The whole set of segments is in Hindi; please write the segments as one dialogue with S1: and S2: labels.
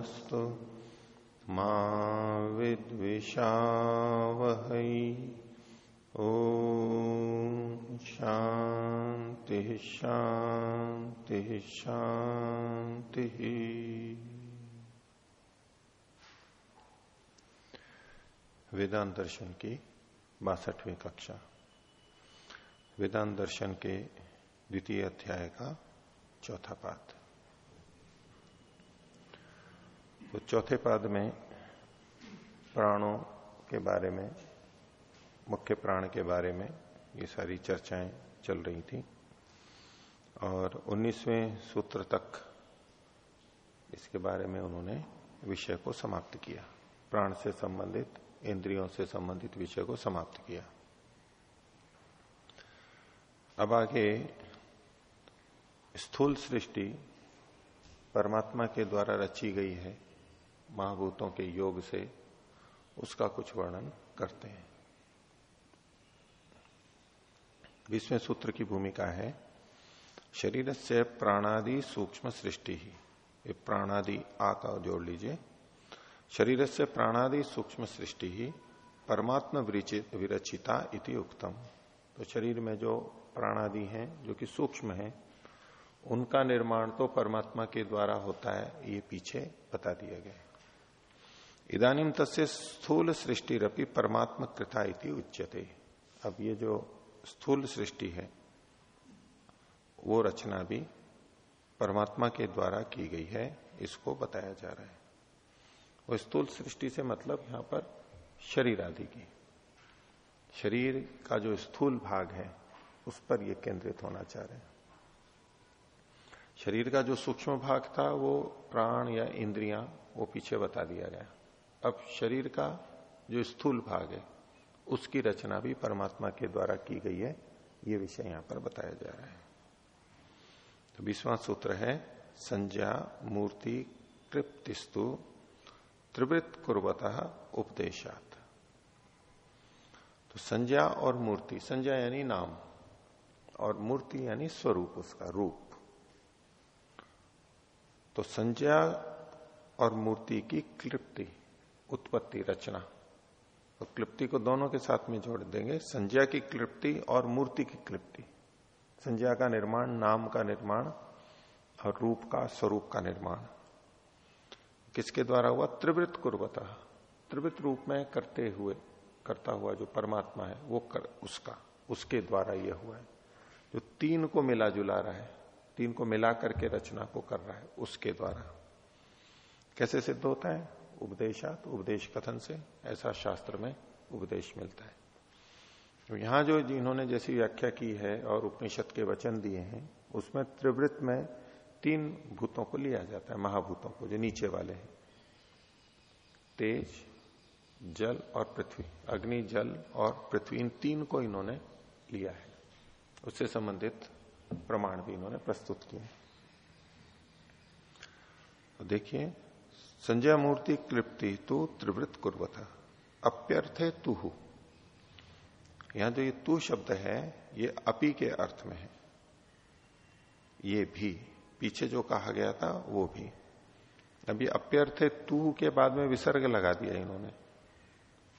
S1: तेजस्विनावधीतमस्तु मा विद्विषावहै। ओ शांति शांति शांति वेदांत दर्शन की बासठवीं कक्षा। वेदांत दर्शन के द्वितीय अध्याय का चौथा पाद तो चौथे पाद में प्राणों के बारे में, मुख्य प्राण के बारे में ये सारी चर्चाएँ चल रही थी। और 19वें सूत्र तक इसके बारे में उन्होंने विषय को समाप्त किया। प्राण से संबंधित, इंद्रियों से संबंधित विषय को समाप्त किया। अब आगे स्थूल सृष्टि परमात्मा के द्वारा रची गई है। महाभूतों के योग से उसका कुछ वर्णन करते हैं। बीसवें सूत्र की भूमिका है शरीर से प्राणादि सूक्ष्म सृष्टि ही। ये प्राणादि आ का जोड़ लीजिए। शरीर से प्राणादि सूक्ष्म सृष्टि ही, परमात्मा विरचिता इति उक्तम। तो शरीर में जो प्राणादि हैं, जो कि सूक्ष्म है, उनका निर्माण तो परमात्मा के द्वारा होता है, ये पीछे बता दिया गया इदानीम तस्य स्थूल सृष्टि रपी परमात्मा कृथा इति उच्यते। अब ये जो स्थूल सृष्टि है, वो रचना भी परमात्मा के द्वारा की गई है, इसको बताया जा रहा है। वो स्थूल सृष्टि से मतलब यहाँ पर शरीर आदि की। शरीर का जो स्थूल भाग है, उस पर ये केंद्रित होना चाह रहे हैं। शरीर का जो सूक्ष्म भाग था, वो प्राण या इंद्रियाँ, वो पीछे बता दिया गया। अब शरीर का जो स्थूल भाग है, उसकी रचना भी परमात्मा के द्वारा की गई है। ये विषय यहाँ पर बताया जा रहा है। तो बीसवां सूत्र है, संज्ञा, मूर्ति कृप्तिस्तु त्रिवृत कुर्वत उपदेशात। तो संज्ञा और मूर्ति, संज्ञा यानी नाम, और मूर्ति यानी स्वरूप, उसका रूप। तो संज्ञा और मूर्ति की क्लिप्ति उत्पत्ति रचना। तो क्लिप्ति को दोनों के साथ में जोड़ देंगे। संज्ञा की क्लिप्ति और मूर्ति की क्लिप्ति। संज्ञा का निर्माण, नाम का निर्माण और रूप का, स्वरूप का निर्माण। किसके द्वारा हुआ? त्रिवृत कुर्वता। त्रिवृत रूप में करते हुए, करता हुआ जो परमात्मा है, वो कर, उसका, उसके द्वारा यह हुआ है। जो तीन को मिला जुला रहा है, तीन को मिला करके रचना को कर रहा है, उसके द्वारा। कैसे सिद्ध होता है? उपदेशात, उपदेश कथन से ऐसा शास्त्र में उपदेश मिलता है। तो यहाँ जो जिन्होंने जैसी व्याख्या की है और उपनिषद के वचन दिए हैं, उसमें त्रिवृत में तीन भूतों को लिया जाता है, महाभूतों को, जो नीचे वाले हैं। तेज, जल और पृथ्वी, अग्नि, जल और पृथ्वी, इन तीन को इन्होंने लिया है। उससे संबंधित प्रमाण भी इन्होंने प्रस्तुत किए तो देखिए संजय मूर्ति क्लिप्ति तो त्रिवृत कुर्वता, अप्यर्थे तुहु। यहाँ जो ये तू शब्द है, ये अपी के अर्थ में है। ये भी, पीछे जो कहा गया था, वो भी। अभी अप्यर्थ है तू के बाद में विसर्ग लगा दिया इन्होंने।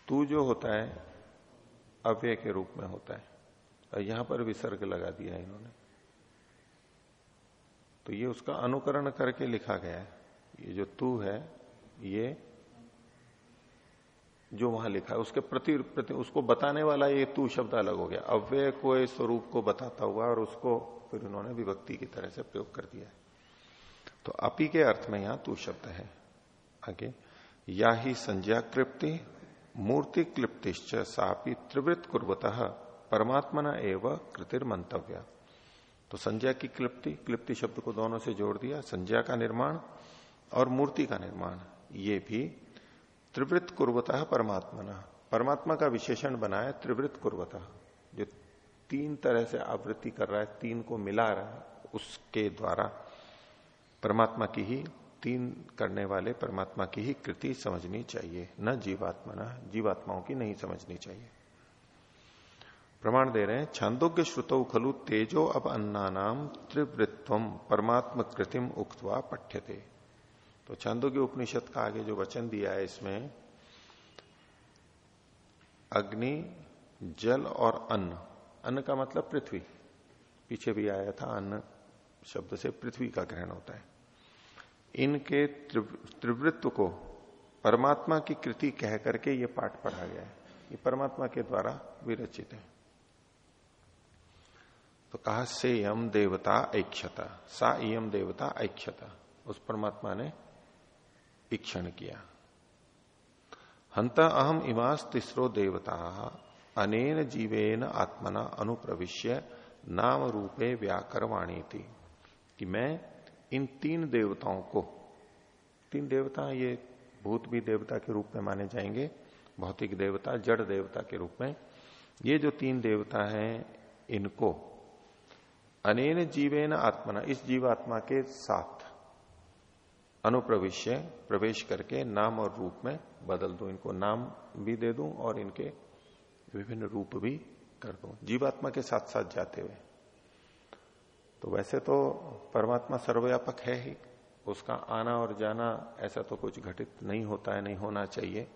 S1: तू जो होता है, अव्यय के रूप में होता है। और यहाँ पर विसर्ग लगा दिया इन्होंने। तो ये उसका अनुकरण करके लिखा गया है। ये जो तू है ये जो वहाँ लिखा है उसके प्रति, प्रति उसको बताने वाला ये तू शब्द अलग हो गया। अव्यय को स्वरूप को बताता हुआ और उसको फिर उन्होंने विभक्ति की तरह से प्रयोग कर दिया तो अपी के अर्थ में यहाँ तू शब्द है। आगे या ही संज्ञा कृप्ति मूर्ति क्लिप्तिश्च सापी त्रिवृत कुर्वत परमात्मना एवं कृतिर मंतव्य तो संज्ञा की क्लिप्ति क्लिप्ति शब्द को दोनों से जोड़ दिया। संज्ञा का निर्माण और मूर्ति का निर्माण। ये भी त्रिवृत कुर्वता परमात्मा परमात्मा का विशेषण बनाया त्रिवृत कुर्वता। जो तीन तरह से आवृत्ति कर रहा है, तीन को मिला रहा है, उसके द्वारा परमात्मा की ही तीन करने वाले परमात्मा की ही कृति समझनी चाहिए। न जीवात्मा न जीवात्माओं की नहीं समझनी चाहिए। प्रमाण दे रहे हैं, छांदोग्य श्रुतो खलु तेजो अब अन्ना नाम त्रिवृत्व परमात्म कृतिम उक्तवा पठ्यते। तो के उपनिषद का आगे जो वचन दिया है इसमें, अग्नि, जल और अन्न। अन्न का मतलब पृथ्वी। पीछे भी आया था, अन्न शब्द से पृथ्वी का ग्रहण होता है। इनके त्रिवृत्व को परमात्मा की कृति कह करके ये पाठ पढ़ा गया है। ये परमात्मा के द्वारा विरचित है। तो कहा, से यम देवता ऐक्षता। सा यम देवता ऐक्षता। उस परमात्मा ने ईक्षण किया। हंता अहम इमास तिसरो देवता, अनेन जीवेन आत्मना अनुप्रविश्य नाम रूपे व्याकरवाणी थी कि मैं इन तीन देवताओं को, तीन देवता ये भूत भी देवता के रूप में माने जाएँगे, भौतिक देवता, जड़ देवता के रूप में, ये जो तीन देवता हैं इनको, अनेन जीवेन आत्मना, इस जीवात्मा के साथ अनुप्रविश्य, प्रवेश करके नाम और रूप में बदल दो, इनको नाम भी दे दूँ और इनके विभिन्न रूप भी कर दो। जीवात्मा के साथ साथ जाते हुए। तो वैसे तो परमात्मा सर्वव्यापक है ही। उसका आना और जाना ऐसा तो कुछ घटित नहीं होता है, नहीं होना चाहिए।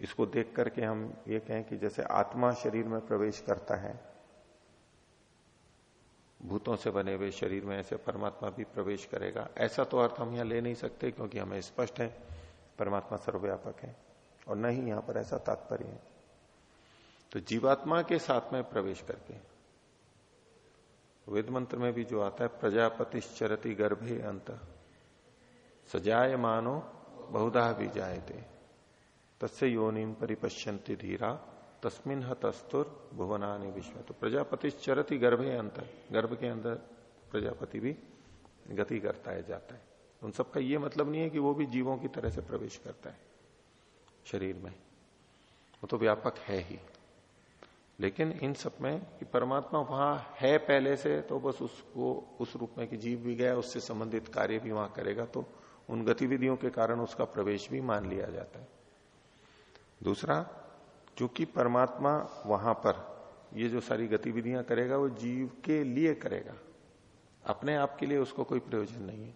S1: इसको देख करके हम ये कहें कि जैसे आत्मा शरीर में प्रवेश करता है भूतों से बने हुए शरीर में ऐसे परमात्मा भी प्रवेश करेगा। ऐसा तो अर्थ हम यहाँ ले नहीं सकते क्योंकि हमें स्पष्ट है, परमात्मा सर्वव्यापक है और न ही यहाँ पर ऐसा तात्पर्य है। तो जीवात्मा के साथ में प्रवेश करके, वेद मंत्र में भी जो आता है प्रजापति चरती गर्भे अंत, सजाय मानो बहुधा भी जाए थे तस्य योनिम परिपश्यंती धीरा। तस्मिन हस्तुर भुवनानी विश्व तो प्रजापति चरती गर्भे अंत गर्भ के अंदर प्रजापति भी गति करता है, जाता है। उन सबका ये मतलब नहीं है कि वो भी जीवों की तरह से प्रवेश करता है शरीर में। वो तो व्यापक है ही। लेकिन इन सब में कि परमात्मा वहाँ है पहले से तो बस उसको उस रूप में कि जीव भी गया, उससे संबंधित कार्य भी वहाँ करेगा तो उन गतिविधियों के कारण उसका प्रवेश भी मान लिया जाता है। दूसरा चूँकि परमात्मा वहाँ पर, ये जो सारी गतिविधियाँ करेगा, वो जीव के लिए करेगा। अपने आप के लिए उसको कोई प्रयोजन नहीं है।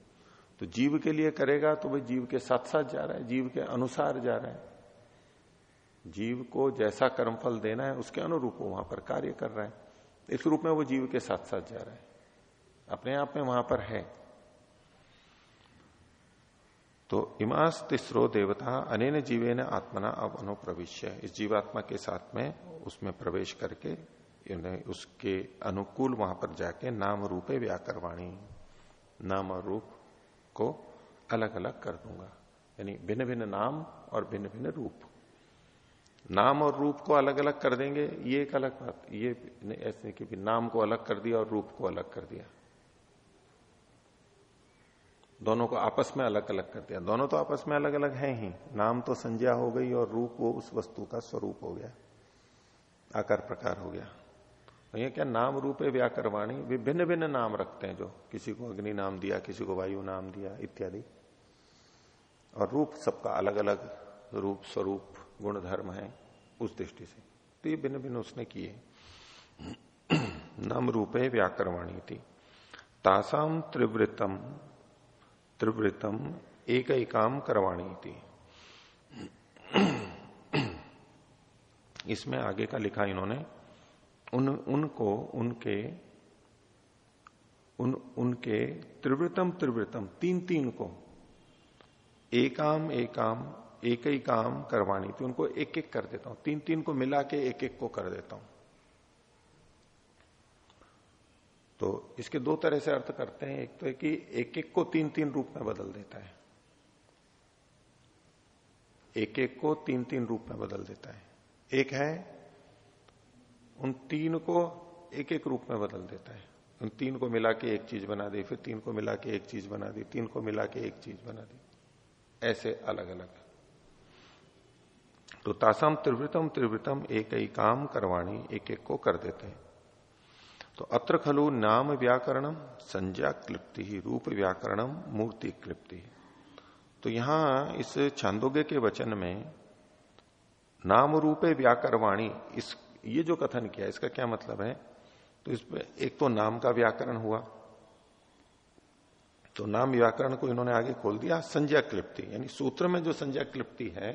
S1: तो जीव के लिए करेगा तो भाई जीव के साथ साथ जा रहा है, जीव के अनुसार जा रहा है। जीव को जैसा कर्मफल देना है, उसके अनुरूप वो वहाँ पर कार्य कर रहा है। इस रूप में वो जीव के साथ साथ जा रहा है। अपने आप में वहाँ पर है। तो इमास तिस्रो देवता अनेन जीवे ने आत्मना अब अनुप्रविश्य। इस जीवात्मा के साथ में उसमें प्रवेश करके उसके अनुकूल वहाँ पर जाके नाम रूपे व्याकरवाणी, नाम और रूप को अलग अलग कर दूँगा। यानी भिन्न भिन्न नाम और भिन्न भिन्न रूप। नाम और रूप को अलग अलग कर देंगे, ये एक अलग बात। ये ऐसे कि नाम को अलग कर दिया और रूप को अलग कर दिया। दोनों को आपस में अलग अलग कर दिया। दोनों तो आपस में अलग अलग हैं ही। नाम तो संज्ञा हो गई और रूप वो उस वस्तु का स्वरूप हो गया। आकार प्रकार हो गया। तो ये क्या नाम रूप व्याकरवाणी? विभिन्न भिन्न नाम रखते हैं जो किसी को अग्नि नाम दिया, किसी को वायु नाम दिया, इत्यादि। और रूप सबका अलग अलग रूप, स्वरूप गुण धर्म है उस दृष्टि से। तो ये भिन्न भिन्न उसने किए। नाम रूपे व्याकरवाणी थी। तासाम त्रिवृतम त्रिवृतम एक काम करवाणी थी इसमें आगे का लिखा इन्होंने, उन, उनको, उनके, उन, उनके त्रिवृतम त्रिवृतम तीन तीन को, एकाम एकाम एक ही काम करवानी थी उनको एक एक कर देता हूँ। तीन तीन को मिला के एक एक को कर देता हूँ। तो इसके दो तरह से अर्थ करते हैं। एक तो है कि एक एक को तीन तीन रूप में बदल देता है। एक एक को तीन तीन रूप में बदल देता है। एक है, उन तीन को एक एक रूप में बदल देता है। उन तीन को मिला के एक चीज़ बना दी, फिर तीन को मिला के एक चीज़ बना दी, तीन को मिला के एक चीज़ बना दी। ऐसे अलग अलग तो तासाम त्रिवृतम त्रिवृतम एक ही काम करवाणी एक एक को कर देते हैं। तो अत्र खलु नाम व्याकरणम संज्ञा क्लिप्ति ही, रूप व्याकरणम मूर्ति क्लिप्ति तो यहाँ इस छांदोग्य के वचन में नाम रूपे व्याकरवाणी, इस, ये जो कथन किया, इसका क्या मतलब है? तो इसमें एक तो नाम का व्याकरण हुआ। तो नाम व्याकरण को इन्होंने आगे खोल दिया संज्ञा क्लिप्ति यानी सूत्र में जो संज्ञा क्लिप्ति है,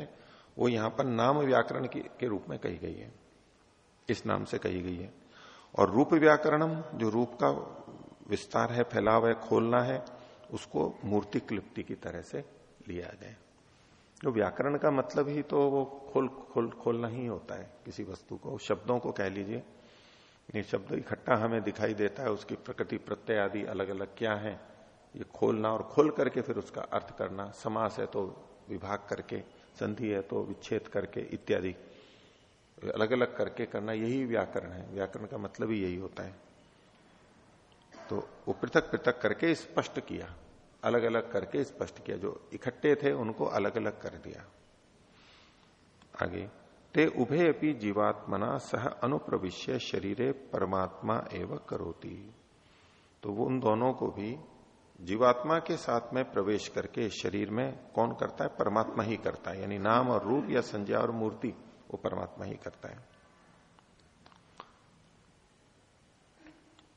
S1: वो यहाँ पर नाम व्याकरण के रूप में कही गई है। इस नाम से कही गई है। और रूप व्याकरणम, जो रूप का विस्तार है, फैलाव है, खोलना है, उसको मूर्ति क्लिप्ति की तरह से लिया जाए। जो व्याकरण का मतलब ही तो वो खोल खोल, खोलना ही होता है। किसी वस्तु को, शब्दों को कह लीजिए। ये शब्द इकट्ठा हमें दिखाई देता है, उसकी प्रकृति प्रत्यय आदि अलग अलग क्या है, ये खोलना और खोल करके फिर उसका अर्थ करना, समास है तो विभाग करके, संधि है तो विच्छेद करके, इत्यादि अलग अलग करके करना यही व्याकरण है। व्याकरण का मतलब ही यही होता है। तो वो पृथक पृथक करके स्पष्ट किया। अलग अलग करके स्पष्ट किया। जो इकट्ठे थे, उनको अलग अलग कर दिया। आगे, ते उभे अपनी जीवात्मना, सह अनुप्रविश्य शरीरे परमात्मा एवं करोती। तो वो उन दोनों को भी जीवात्मा के साथ में प्रवेश करके शरीर में कौन करता है? परमात्मा ही करता है। यानी नाम और रूप या संज्ञा और मूर्ति। वो परमात्मा ही करता है।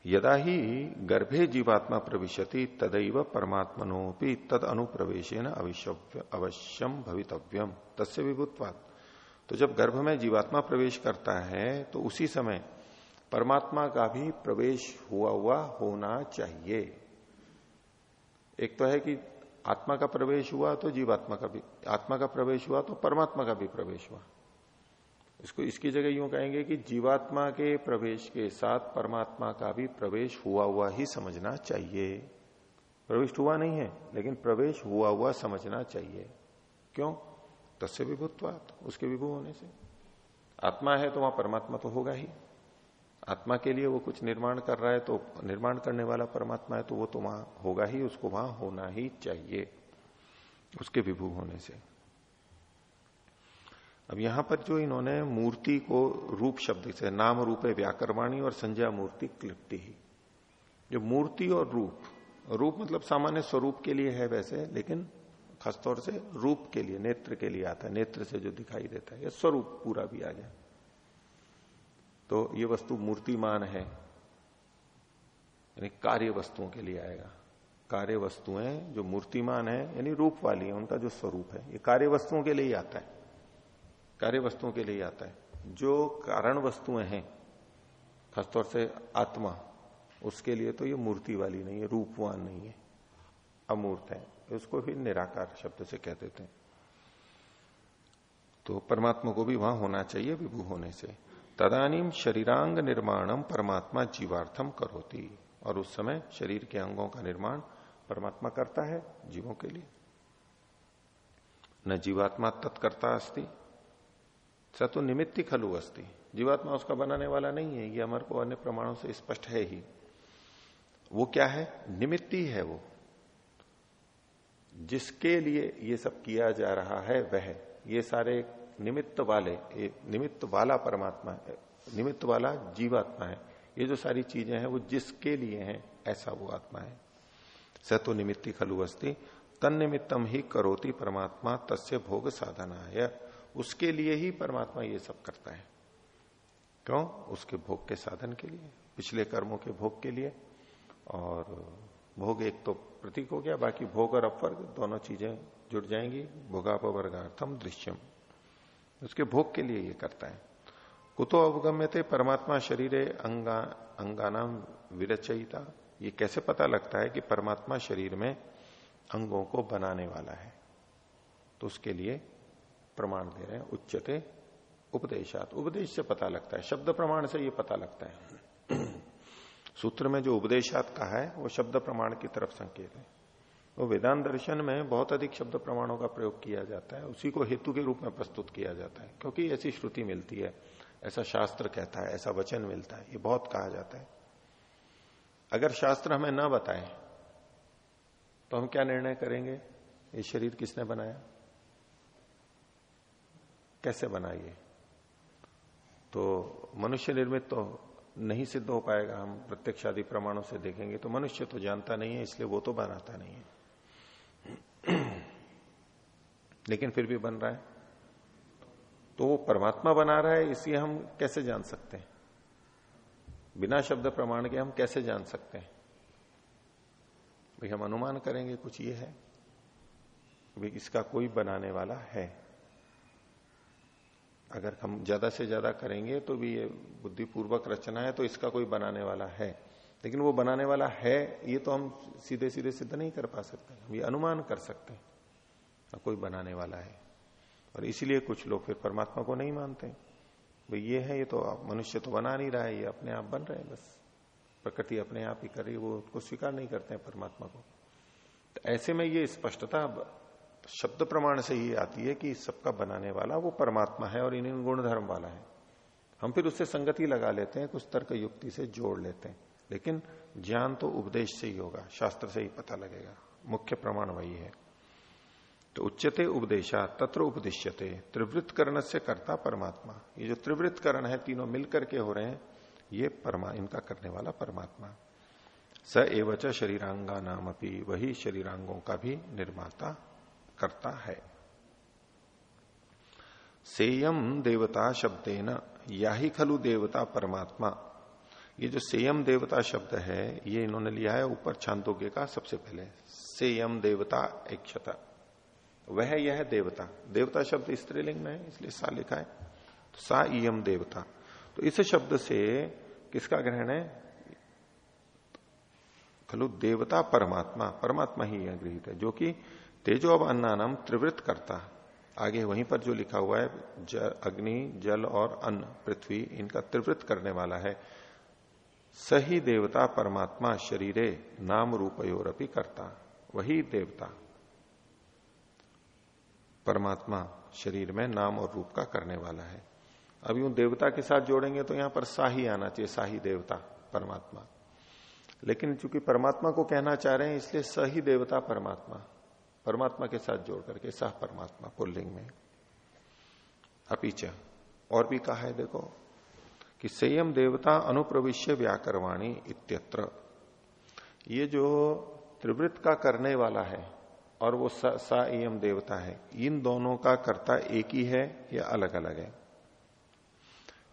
S1: यदा ही गर्भे जीवात्मा प्रविशति, तदैव परमात्मनोपि तद अनुप्रवेशन अवश्यम भवितव्यम। तस्य विभुत्वात। तो जब गर्भ में जीवात्मा प्रवेश करता है तो उसी समय परमात्मा का भी प्रवेश हुआ हुआ होना चाहिए। एक तो है कि आत्मा का प्रवेश हुआ तो जीवात्मा का भी, आत्मा का प्रवेश हुआ तो परमात्मा का भी प्रवेश हुआ। इसको, इसकी जगह यूँ कहेंगे कि जीवात्मा के प्रवेश के साथ परमात्मा का भी प्रवेश हुआ हुआ ही समझना चाहिए। प्रविष्ट हुआ नहीं है, लेकिन प्रवेश हुआ हुआ समझना चाहिए। क्यों? तस्य विभुत्वात उसके विभु होने से। आत्मा है तो वहाँ परमात्मा तो होगा ही। आत्मा के लिए वो कुछ निर्माण कर रहा है तो निर्माण करने वाला परमात्मा है तो वो तो वहाँ होगा ही, उसको वहाँ होना ही चाहिए, उसके विभू होने से। अब यहाँ पर जो इन्होंने मूर्ति को रूप शब्द से, नाम रूपे व्याकरवाणी और संज्ञा मूर्ति क्लिप्ति ही। जो मूर्ति और रूप रूप मतलब सामान्य स्वरूप के लिए है वैसे, लेकिन खासतौर से रूप के लिए, नेत्र के लिए आता है, नेत्र से जो दिखाई देता है, या स्वरूप पूरा भी आ जाए तो ये वस्तु मूर्तिमान है, यानी कार्य वस्तुओं के लिए आएगा। कार्य वस्तुएँ जो मूर्तिमान है, यानी रूप वाली है, उनका जो स्वरूप है, ये कार्य वस्तुओं के लिए ही आता है। कार्य वस्तुओं के लिए आता है। जो कारण वस्तुएँ हैं, खासतौर से आत्मा, उसके लिए तो ये मूर्ति वाली नहीं है, रूपवान नहीं है, अमूर्त है। उसको फिर निराकार शब्द से कह देते हैं। तो परमात्मा को भी वहाँ होना चाहिए विभू होने से। तदानीम शरीरांग निर्माणम परमात्मा जीवार्थम करोती। और उस समय शरीर के अंगों का निर्माण परमात्मा करता है, जीवों के लिए। न जीवात्मा तत्कर्ता अस्ति। स तो निमित्ति खलु अस्ति। जीवात्मा उसका बनाने वाला नहीं है, ये हमारे को अन्य प्रमाणों से स्पष्ट है ही। वो क्या है? निमित्ती है वो। जिसके लिए ये सब किया जा रहा है, वह। ये सारे निमित्त वाले निमित्त वाला परमात्मा है, निमित्त वाला जीवात्मा है। ये जो सारी चीज़ें हैं, वो जिसके लिए हैं, ऐसा वो आत्मा है। स तो निमित्ती खलु तन निमित्तम ही करोति परमात्मा, तस्य भोग साधना है उसके लिए ही परमात्मा ये सब करता है। क्यों? उसके भोग के साधन के लिए, पिछले कर्मों के भोग के लिए। और भोग एक तो प्रतीक हो गया, बाकी भोग और अपवर्ग दोनों चीज़ें जुड़ जाएँगी। भोगापवर्गार्थम दृश्यम। उसके भोग के लिए ये करता है। कुतो अवगम्य थे परमात्मा शरीर अंगा, अंगाना विरचयिता। ये कैसे पता लगता है कि परमात्मा शरीर में अंगों को बनाने वाला है? तो उसके लिए प्रमाण दे रहे हैं उच्चते उपदेशात। उपदेश से पता लगता है, शब्द प्रमाण से ये पता लगता है। सूत्र में जो उपदेशात कहा है, वो शब्द प्रमाण की तरफ़ संकेत है। वो वेदांत दर्शन में बहुत अधिक शब्द प्रमाणों का प्रयोग किया जाता है, उसी को हेतु के रूप में प्रस्तुत किया जाता है, क्योंकि ऐसी श्रुति मिलती है, ऐसा शास्त्र कहता है, ऐसा वचन मिलता है, ये बहुत कहा जाता है। अगर शास्त्र हमें ना बताए तो हम क्या निर्णय करेंगे? ये शरीर किसने बनाया? कैसे बनाइए? तो मनुष्य निर्मित तो नहीं सिद्ध हो पाएगा, हम प्रत्यक्ष आदि प्रमाणों से देखेंगे तो मनुष्य तो जानता नहीं है, इसलिए वो तो बनाता नहीं है। लेकिन फिर भी बन रहा है। तो वो परमात्मा बना रहा है, इसलिए हम कैसे जान सकते हैं? बिना शब्द प्रमाण के हम कैसे जान सकते हैं? भाई, हम अनुमान करेंगे, कुछ ये है भाई इसका कोई बनाने वाला है। अगर हम ज़्यादा से ज़्यादा करेंगे तो भी ये बुद्धिपूर्वक रचना है तो इसका कोई बनाने वाला है। लेकिन वो बनाने वाला है, ये तो हम सीधे सीधे सिद्ध नहीं कर पा सकते। हम ये अनुमान कर सकते हैं कोई बनाने वाला है। और इसीलिए कुछ लोग फिर परमात्मा को नहीं मानते भाई, ये है, ये तो मनुष्य तो बना नहीं रहा है, ये अपने आप बन रहे हैं बस। प्रकृति अपने आप ही कर रही है, वो उसको स्वीकार नहीं करते हैं परमात्मा को। तो ऐसे में ये स्पष्टता शब्द प्रमाण से ही आती है कि सबका बनाने वाला वो परमात्मा है और इन गुण धर्म वाला है। हम फिर उससे संगति लगा लेते हैं, कुछ तर्क युक्ति से जोड़ लेते हैं। लेकिन ज्ञान तो उपदेश से ही होगा, शास्त्र से ही पता लगेगा। मुख्य प्रमाण वही है। तो उच्चते उपदेशा, तत्र उपदिश्यते त्रिवृत करण से करता परमात्मा। ये जो त्रिवृत करण है, तीनों मिलकर के हो रहे हैं, ये परमा, इनका करने वाला परमात्मा। स एवच शरीरांगा नाम अपनी वही शरीरांगों का भी निर्माता करता है। सेयम देवता शब्देन या ही खलु देवता परमात्मा। ये जो सेयम देवता शब्द है, ये इन्होंने लिया है ऊपर छांदोग्य का सबसे पहले। सेयम देवता एक क्षता वह यह देवता। देवता शब्द स्त्रीलिंग में है, इसलिए सा लिखा है। तो सा इम देवता। तो इस शब्द से किसका ग्रहण है? खलु देवता परमात्मा। परमात्मा ही यह गृहित है, जो कि तेजो अब अन्ना नाम त्रिवृत करता आगे वहीं पर जो लिखा हुआ है अग्नि, जल और अन्न, पृथ्वी, इनका त्रिवृत करने वाला है। सही देवता परमात्मा शरीरे, नाम रूपयोरपी करता। वही देवता परमात्मा शरीर में नाम और रूप का करने वाला है। अब यूँ देवता के साथ जोड़ेंगे तो यहाँ पर साही आना चाहिए, साही देवता, परमात्मा। लेकिन चूँकि परमात्मा को कहना चाह रहे हैं, इसलिए सही देवता परमात्मा। परमात्मा के साथ जोड़ करके सह परमात्मा पुल्लिंग में। अपीच, और भी कहा है देखो, कि संयम देवता अनुप्रविश्य व्याकरवाणी इत्यत्र। ये जो त्रिवृत का करने वाला है, और वो सा देवता है, इन दोनों का कर्ता एक ही है या अलग अलग है?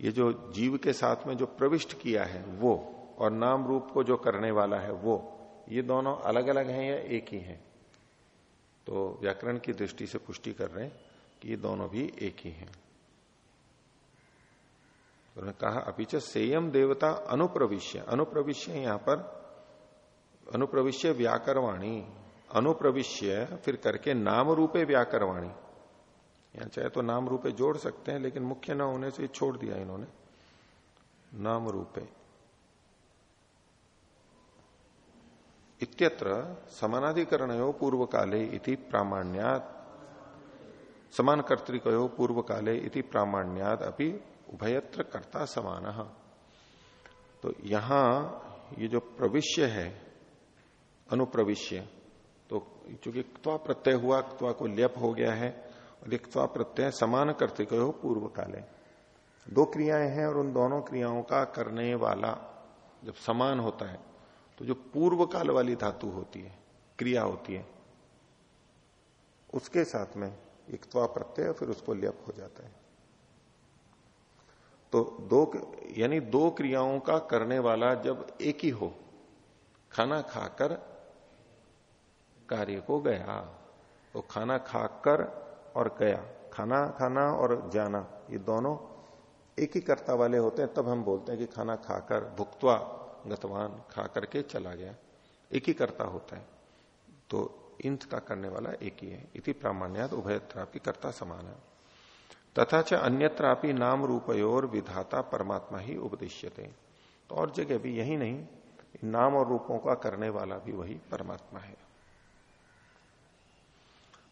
S1: ये जो जीव के साथ में जो प्रविष्ट किया है, वो, और नाम रूप को जो करने वाला है, वो, ये दोनों अलग अलग हैं या एक ही हैं? तो व्याकरण की दृष्टि से पुष्टि कर रहे हैं कि ये दोनों भी एक ही हैं। तो उन्होंने कहा अपिच सेयम देवता अनुप्रविश्य। अनुप्रविश्य यहाँ पर, अनुप्रविश्य व्याकरवाणी। अनुप्रविश्य फिर करके नाम रूपे व्याकरवाणी। यहाँ चाहे तो नाम रूपे जोड़ सकते हैं, लेकिन मुख्य न होने से छोड़ दिया इन्होंने। नाम रूपे इत्यत्र समानाधिकरण पूर्व काले इति समान कर्तिको पूर्व काले इति प्रामाण्यात अभी उभयत्र कर्ता समान। तो यहाँ ये जो प्रविश्य है, अनुप्रविश्य तो चूँकि क्वा प्रत्यय हुआ क्वा को लेप हो गया है, और एक क्वा प्रत्यय समान करते कहो पूर्व काले दो क्रियाएँ हैं और उन दोनों क्रियाओं का करने वाला जब समान होता है तो जो पूर्व काल वाली धातु होती है, क्रिया होती है, उसके साथ में एक त्वा प्रत्यय फिर उसको लेप हो जाता है। तो दो यानी दो क्रियाओं का करने वाला जब एक ही हो, खाना खाकर कार्य को गया तो खाना खाकर और गया, खाना खाना और जाना, ये दोनों एक ही कर्ता वाले होते हैं, तब हम बोलते हैं कि खाना खाकर, भुक्तवा गतवान खा करके चला गया। एक ही कर्ता होता है। तो इंस का करने वाला एक ही है। इति प्रामाण्यात उभयत्रापि कर्ता समान है। तथा च अन्यत्रापि नाम रूपयोर विधाता परमात्मा ही उपदेश्यते। तो और जगह भी यही नहीं, नाम और रूपों का करने वाला भी वही परमात्मा है।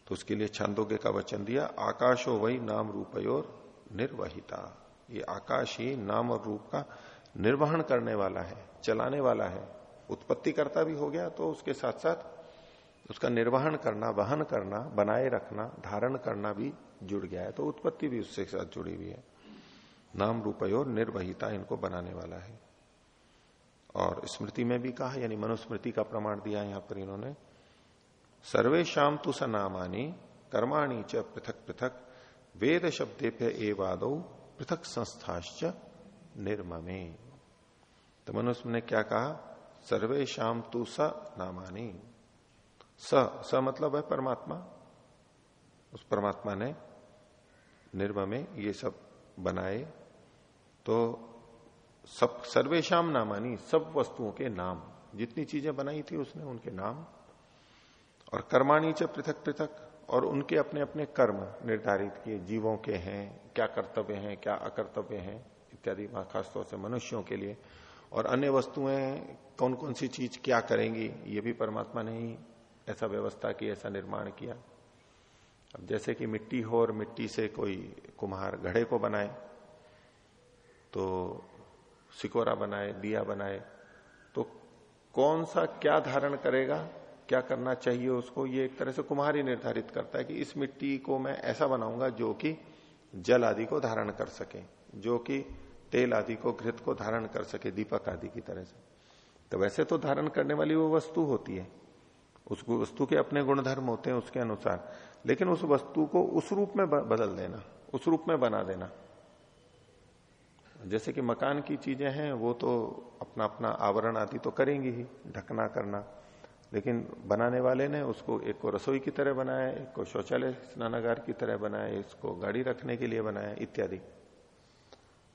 S1: तो उसके लिए छंदोगे का वचन दिया, आकाशो वही नाम रूपयोर निर्वहिता। ये आकाश ही नाम और रूप का निर्वहन करने वाला है, चलाने वाला है, उत्पत्ति करता भी हो गया तो उसके साथ साथ उसका निर्वहन करना, वहन करना, बनाए रखना, धारण करना भी जुड़ गया है तो उत्पत्ति भी उसके साथ जुड़ी हुई है। नाम रूपयो निर्वहिता इनको बनाने वाला है। और स्मृति में भी कहा, यानी मनुस्मृति का प्रमाण दिया यहाँ पर इन्होंने सर्वेशम तु स नामानी कर्माणी च पृथक पृथक वेद शब्दे पे एवादो पृथक संस्थाश्च निर्ममे। तो मनुष्य ने क्या कहा? सर्वेशम तू स नामानी। स स मतलब है परमात्मा। उस परमात्मा ने निर्ममे ये सब बनाए। तो सब सर्वेशम नामानी, सब वस्तुओं के नाम, जितनी चीज़ें बनाई थी उसने उनके नाम। और कर्माणी च पृथक पृथक, और उनके अपने अपने कर्म निर्धारित किए। जीवों के हैं, क्या कर्तव्य हैं, क्या अकर्तव्य हैं, इत्यादि खासतौर से मनुष्यों के लिए। और अन्य वस्तुएँ कौन कौन सी चीज़ क्या करेंगी, ये भी परमात्मा ने ही ऐसा व्यवस्था की, ऐसा निर्माण किया। अब जैसे कि मिट्टी हो और मिट्टी से कोई कुम्हार घड़े को बनाए तो सिकोरा बनाए, दिया बनाए तो कौन सा क्या धारण करेगा, क्या करना चाहिए उसको, ये एक तरह से कुम्हार ही निर्धारित करता है कि इस मिट्टी को मैं ऐसा बनाऊँगा जो कि जल आदि को धारण कर सके, जो कि तेल आदि को, घृत को धारण कर सके, दीपक आदि की तरह से। तो वैसे तो धारण करने वाली वो वस्तु होती है। उस वस्तु के अपने गुणधर्म होते हैं उसके अनुसार। लेकिन उस वस्तु को उस रूप में बदल देना, उस रूप में बना देना। जैसे कि मकान की चीज़ें हैं, वो तो अपना अपना आवरण आदि तो करेंगी ही, ढकना करना। लेकिन बनाने वाले ने उसको एक को रसोई की तरह बनाया, एक को शौचालय, स्नानागार की तरह बनाया इसको गाड़ी रखने के लिए बनाया, इत्यादि।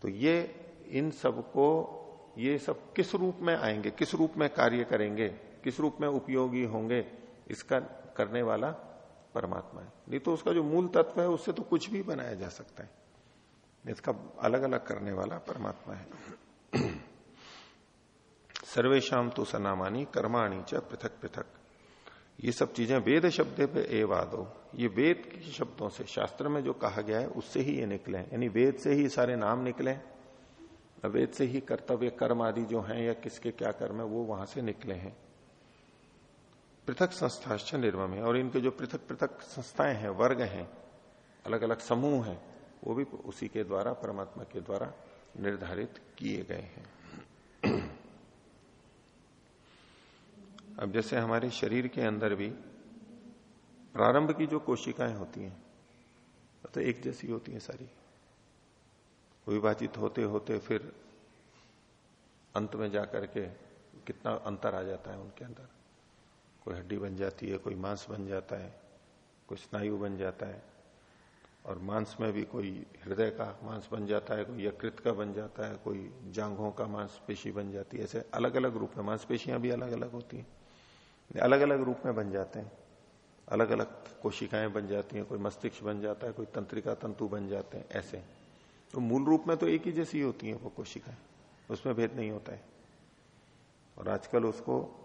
S1: तो ये, इन सबको ये सब किस रूप में आएँगे, किस रूप में कार्य करेंगे, किस रूप में उपयोगी होंगे, इसका करने वाला परमात्मा है। नहीं तो उसका जो मूल तत्व है, उससे तो कुछ भी बनाया जा सकता है। इसका अलग अलग करने वाला परमात्मा है। सर्वेशम तो सनामानी कर्माणी च पृथक पृथक। ये सब चीज़ें वेद शब्द पे एवादो। ये वेद के शब्दों से, शास्त्र में जो कहा गया है, उससे ही ये निकले यानी वेद से ही सारे नाम निकले वेद से ही कर्तव्य, कर्म आदि जो हैं या किसके क्या कर्म है, वो वहाँ से निकले हैं। पृथक संस्थाश्च निर्मम है और इनके जो पृथक पृथक संस्थाएँ हैं, वर्ग हैं अलग अलग समूह हैं, वो भी उसी के द्वारा, परमात्मा के द्वारा निर्धारित किए गए हैं। अब जैसे हमारे शरीर के अंदर भी प्रारंभ की जो कोशिकाएँ होती हैं तो एक जैसी होती हैं सारी। विभाजित होते होते फिर अंत में जाकर के कितना अंतर आ जाता है उनके अंदर। कोई हड्डी बन जाती है, कोई मांस बन जाता है, कोई स्नायु बन जाता है। और मांस में भी कोई हृदय का मांस बन जाता है, कोई यकृत का बन जाता है, कोई जांघों का मांसपेशी बन जाती है, ऐसे अलग अलग रूप में मांसपेशियाँ भी अलग अलग होती हैं। अलग अलग रूप में बन जाते हैं। अलग अलग कोशिकाएँ बन जाती हैं, कोई मस्तिष्क बन जाता है, कोई तंत्रिका तंतु बन जाते हैं, ऐसे। तो मूल रूप में तो एक ही जैसी होती है वो कोशिकाएँ, उसमें भेद नहीं होता है। और आजकल उसको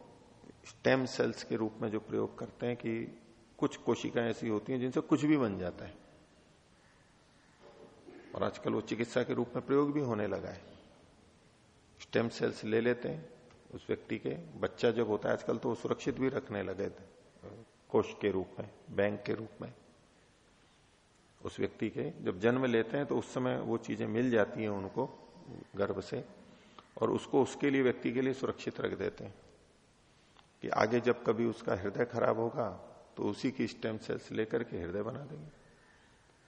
S1: स्टेम सेल्स के रूप में जो प्रयोग करते हैं कि कुछ कोशिकाएँ ऐसी होती हैं जिनसे कुछ भी बन जाता है। और आजकल वो चिकित्सा के रूप में प्रयोग भी होने लगा है। स्टेम सेल्स ले लेते हैं उस व्यक्ति के। बच्चा जब होता है आजकल तो वो सुरक्षित भी रखने लगे थे। कोष के रूप में, बैंक के रूप में। उस व्यक्ति के जब जन्म लेते हैं तो उस समय वो चीज़ें मिल जाती हैं उनको गर्भ से और उसको उसके लिए, व्यक्ति के लिए सुरक्षित रख देते हैं कि आगे जब कभी उसका हृदय खराब होगा तो उसी की स्टेम सेल्स लेकर के हृदय बना देंगे।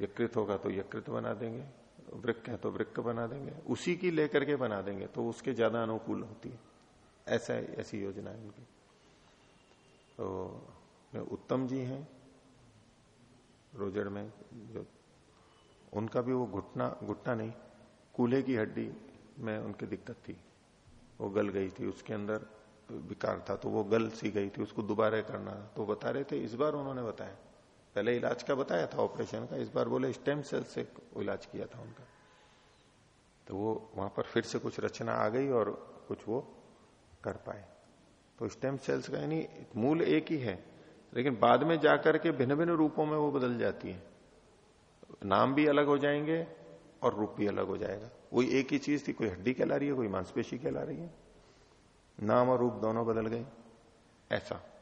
S1: यकृत होगा तो यकृत बना देंगे, वृक्क है तो वृक्क बना देंगे, उसी की लेकर के बना देंगे तो उसके ज़्यादा अनुकूल होती है। ऐसा ऐसी योजना है उनकी। तो उत्तम जी हैं, रोजड़ में जो, उनका भी वो घुटना घुटना नहीं, कूल्हे की हड्डी में उनकी दिक्कत थी। वो गल गई थी, उसके अंदर विकार था तो वो गल सी गई थी, उसको दोबारा करना तो बता रहे थे, इस बार उन्होंने बताया। पहले इलाज का बताया था ऑपरेशन का, इस बार बोले स्टेम सेल से इलाज किया था उनका। तो वो वहाँ पर फिर से कुछ रचना आ गई और कुछ वो कर पाए। तो स्टेम सेल्स का यानी मूल एक ही है, लेकिन बाद में जाकर के भिन्न भिन्न रूपों में वो बदल जाती है। नाम भी अलग हो जाएँगे और रूप भी अलग हो जाएगा। वही एक ही चीज़ थी, कोई हड्डी कहला रही है, कोई मांसपेशी कहला रही है। नाम और रूप दोनों बदल गए। ऐसा।